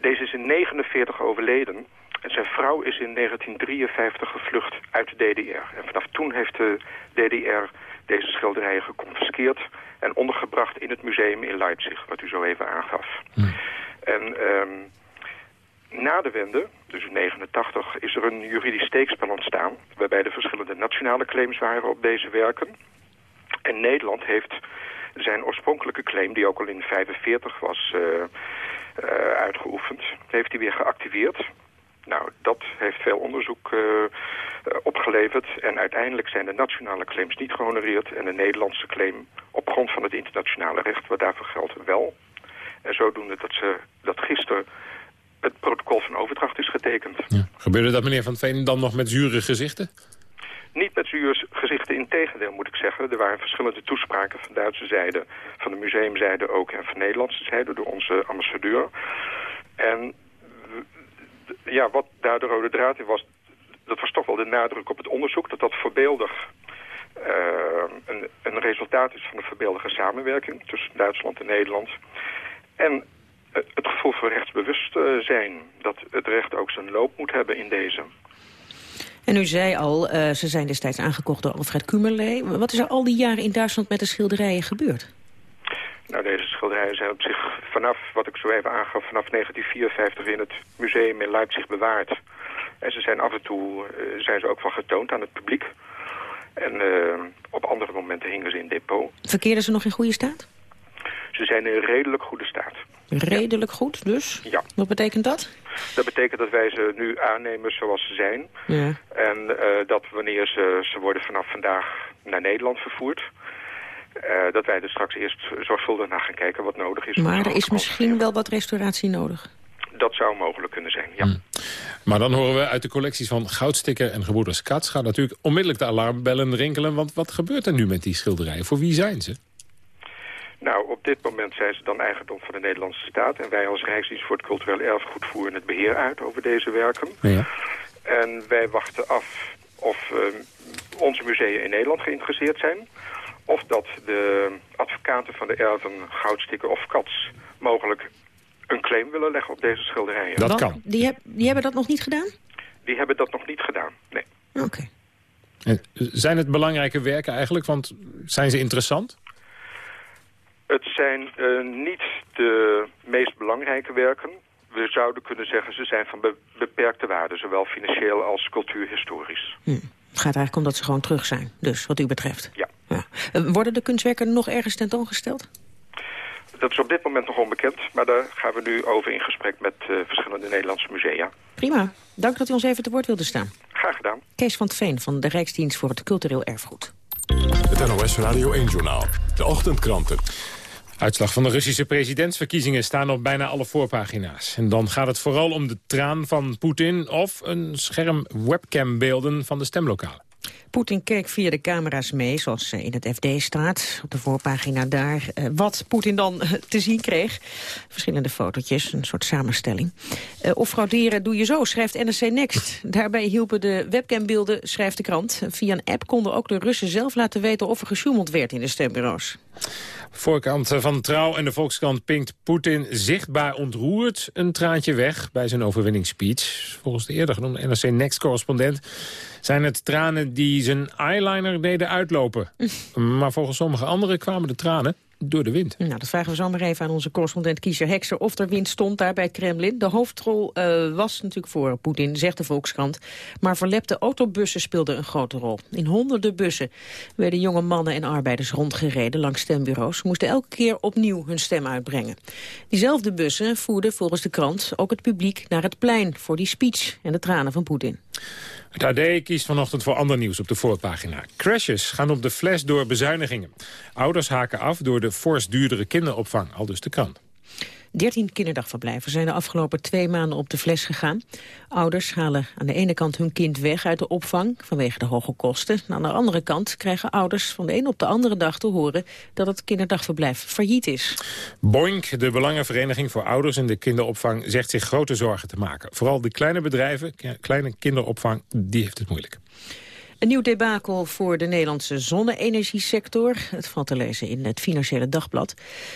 deze is in 49 overleden. En zijn vrouw is in 1953 gevlucht uit de DDR. En vanaf toen heeft de DDR deze schilderijen geconfiskeerd... en ondergebracht in het museum in Leipzig, wat u zo even aangaf. En ehm, na de wende, dus in 89, is er een juridisch steekspel ontstaan... waarbij er verschillende nationale claims waren op deze werken. En Nederland heeft zijn oorspronkelijke claim, die ook al in 45 was eh, eh, uitgeoefend... heeft hij weer geactiveerd. Nou, dat heeft veel onderzoek eh, opgeleverd. En uiteindelijk zijn de nationale claims niet gehonoreerd... en de Nederlandse claim op grond van het internationale recht... wat daarvoor geldt wel. En zodoende dat, ze, dat gisteren het protocol van overdracht is getekend. Gebeurde dat, meneer Van Veen, dan nog met zure gezichten? Niet met zuur gezichten, in tegendeel moet ik zeggen. Er waren verschillende toespraken van Duitse zijde, van de museumzijde ook... en van Nederlandse zijde door onze ambassadeur. En ja, wat daar de rode draad in was... dat was toch wel de nadruk op het onderzoek... dat dat voorbeeldig eh, een, een resultaat is van een voorbeeldige samenwerking... tussen Duitsland en Nederland. En eh, het gevoel voor rechtsbewustzijn... dat het recht ook zijn loop moet hebben in deze... En u zei al, eh, ze zijn destijds aangekocht door Alfred Kumerlee. Wat is er al die jaren in Duitsland met de schilderijen gebeurd? Nou, deze schilderijen zijn op zich vanaf, wat ik zo even aangaf, vanaf 1954 in het museum in Leipzig bewaard. En ze zijn af en toe eh, zijn ze ook wel getoond aan het publiek. En eh, op andere momenten hingen ze in depot. Verkeerden ze nog in goede staat? Ze zijn in redelijk goede staat. Redelijk goed, dus? Ja. Wat betekent dat? Dat betekent dat wij ze nu aannemen zoals ze zijn. Ja. En eh, dat wanneer ze, ze worden vanaf vandaag naar Nederland vervoerd... eh, dat wij er straks eerst zorgvuldig naar gaan kijken wat nodig is. om Maar er is misschien wel wat restauratie nodig. Dat zou mogelijk kunnen zijn, ja. Maar dan horen we uit de collecties van Goudstikker en Gebroeders Kats... gaat natuurlijk onmiddellijk de alarmbellen rinkelen. Want wat gebeurt er nu met die schilderijen? Voor wie zijn ze? Nou, op dit moment zijn ze dan eigendom van de Nederlandse staat. En wij als Rijksdienst voor het Cultureel Erfgoed voeren het beheer uit over deze werken. Ja. En wij wachten af of eh, onze musea in Nederland geïnteresseerd zijn. Of dat de advocaten van de erven Goudstikker of Kats mogelijk een claim willen leggen op deze schilderijen. Want Die, heb- die hebben dat nog niet gedaan? Die hebben dat nog niet gedaan, nee. Oké. En Zijn het belangrijke werken eigenlijk? Want zijn ze interessant? Het zijn uh, niet de meest belangrijke werken. We zouden kunnen zeggen ze zijn van be beperkte waarde, zowel financieel als cultuurhistorisch. Hm. Het gaat eigenlijk om dat ze gewoon terug zijn, dus wat u betreft. Ja. ja. Uh, worden de kunstwerken nog ergens tentoongesteld? Dat is op dit moment nog onbekend, maar daar gaan we nu over in gesprek met uh, verschillende Nederlandse musea. Prima. Dank dat u ons even te woord wilde staan. Graag gedaan. Kees van het Veen van de Rijksdienst voor het Cultureel Erfgoed. Het NOS Radio 1-journaal. De ochtendkranten. Uitslag van de Russische presidentsverkiezingen staan op bijna alle voorpagina's. En dan gaat het vooral om de traan van Poetin of een scherm webcambeelden van de stemlokalen. Poetin keek via de camera's mee, zoals in het FD staat. Op de voorpagina daar. Uh, wat Poetin dan uh, te zien kreeg. Verschillende fotootjes, een soort samenstelling. Of frauderen doe je zo, schrijft NRC Next. Daarbij hielpen de webcambeelden, schrijft de krant. Via een app konden ook de Russen zelf laten weten... of er gesjoemeld werd in de stembureaus. Voorkant van Trouw en de Volkskrant pinkt Poetin zichtbaar ontroerd een traantje weg bij zijn overwinningsspeech. Volgens de eerder genoemde NRC Next-correspondent zijn het tranen die zijn eyeliner deden uitlopen. maar volgens sommige anderen kwamen de tranen door de wind. Nou, dat vragen we zo maar even aan onze correspondent Kiesjer Hekser... of er wind stond daar bij Kremlin. De hoofdrol uh, was natuurlijk voor Poetin, zegt de Volkskrant. Maar verlepte autobussen speelden een grote rol. In honderden bussen werden jonge mannen en arbeiders rondgereden... langs stembureaus, moesten elke keer opnieuw hun stem uitbrengen. Diezelfde bussen voerden volgens de krant ook het publiek naar het plein... voor die speech en de tranen van Poetin. Het AD kiest vanochtend voor ander nieuws op de voorpagina. Crashes gaan op de fles door bezuinigingen. Ouders haken af door de fors duurdere kinderopvang, al dus de krant. 13 kinderdagverblijven zijn de afgelopen twee maanden op de fles gegaan. Ouders halen aan de ene kant hun kind weg uit de opvang vanwege de hoge kosten. aan de andere kant krijgen ouders van de een op de andere dag te horen dat het kinderdagverblijf failliet is. Boink, de Belangenvereniging voor Ouders in de kinderopvang, zegt zich grote zorgen te maken. Vooral de kleine bedrijven, kleine kinderopvang, die heeft het moeilijk. Een nieuw debakel voor de Nederlandse zonne-energiesector. Het valt te lezen in het Financiële Dagblad.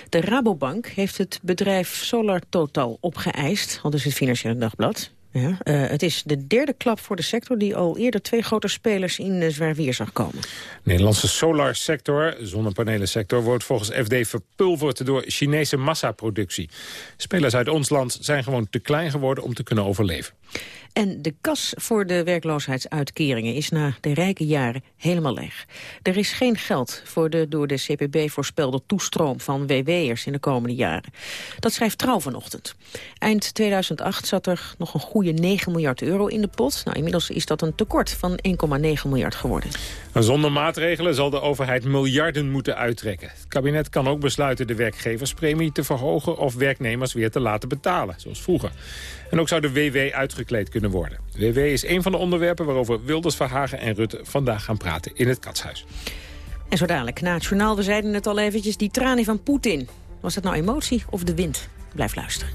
De Rabobank heeft het bedrijf Solar Total opgeëist, al dus het Financiële Dagblad. Ja, uh, het is de derde klap voor de sector die al eerder twee grote spelers in uh, zwaar zag komen. De Nederlandse solarsector, zonnepanelensector, wordt volgens FD verpulverd door Chinese massaproductie. Spelers uit ons land zijn gewoon te klein geworden om te kunnen overleven. En de kas voor de werkloosheidsuitkeringen is na de rijke jaren helemaal leeg. Er is geen geld voor de door de CPB voorspelde toestroom van WW'ers in de komende jaren. Dat schrijft Trouw vanochtend. Eind 2008 zat er nog een goede 9 miljard euro in de pot. Nou, inmiddels is dat een tekort van 1,9 miljard geworden. Zonder maatregelen zal de overheid miljarden moeten uittrekken. Het kabinet kan ook besluiten de werkgeverspremie te verhogen... of werknemers weer te laten betalen, zoals vroeger. En ook zou de WW uitgekleed kunnen worden. De WW is een van de onderwerpen waarover Wilders, Verhagen en Rutte... vandaag gaan praten in het Katshuis. En zo dadelijk, na het journaal, we zeiden het al eventjes... die tranen van Poetin. Was het nou emotie of de wind? Blijf luisteren.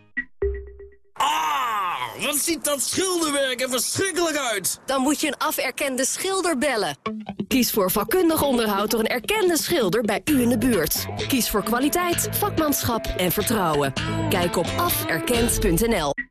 Wat ziet dat schilderwerk er verschrikkelijk uit! Dan moet je een aferkende schilder bellen. Kies voor vakkundig onderhoud door een erkende schilder bij u in de buurt. Kies voor kwaliteit, vakmanschap en vertrouwen. Kijk op aferkend.nl.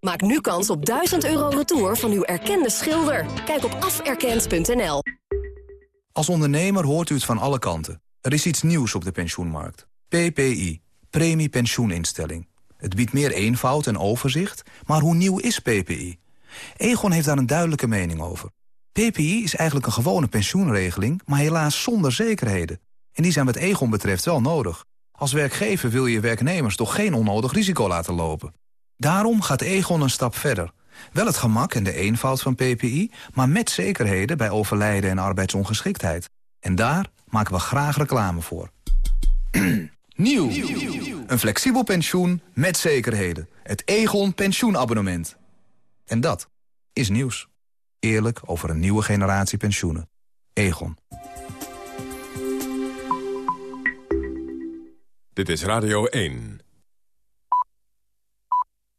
Maak nu kans op 1000 euro retour van uw erkende schilder. Kijk op aferkend.nl. Als ondernemer hoort u het van alle kanten. Er is iets nieuws op de pensioenmarkt. PPI, Premie Pensioeninstelling. Het biedt meer eenvoud en overzicht, maar hoe nieuw is PPI? Egon heeft daar een duidelijke mening over. PPI is eigenlijk een gewone pensioenregeling, maar helaas zonder zekerheden. En die zijn wat Egon betreft wel nodig. Als werkgever wil je werknemers toch geen onnodig risico laten lopen. Daarom gaat Egon een stap verder. Wel het gemak en de eenvoud van PPI, maar met zekerheden bij overlijden en arbeidsongeschiktheid. En daar maken we graag reclame voor. Nieuw. Een flexibel pensioen met zekerheden. Het Egon pensioenabonnement. En dat is nieuws. Eerlijk over een nieuwe generatie pensioenen. Egon. Dit is Radio 1.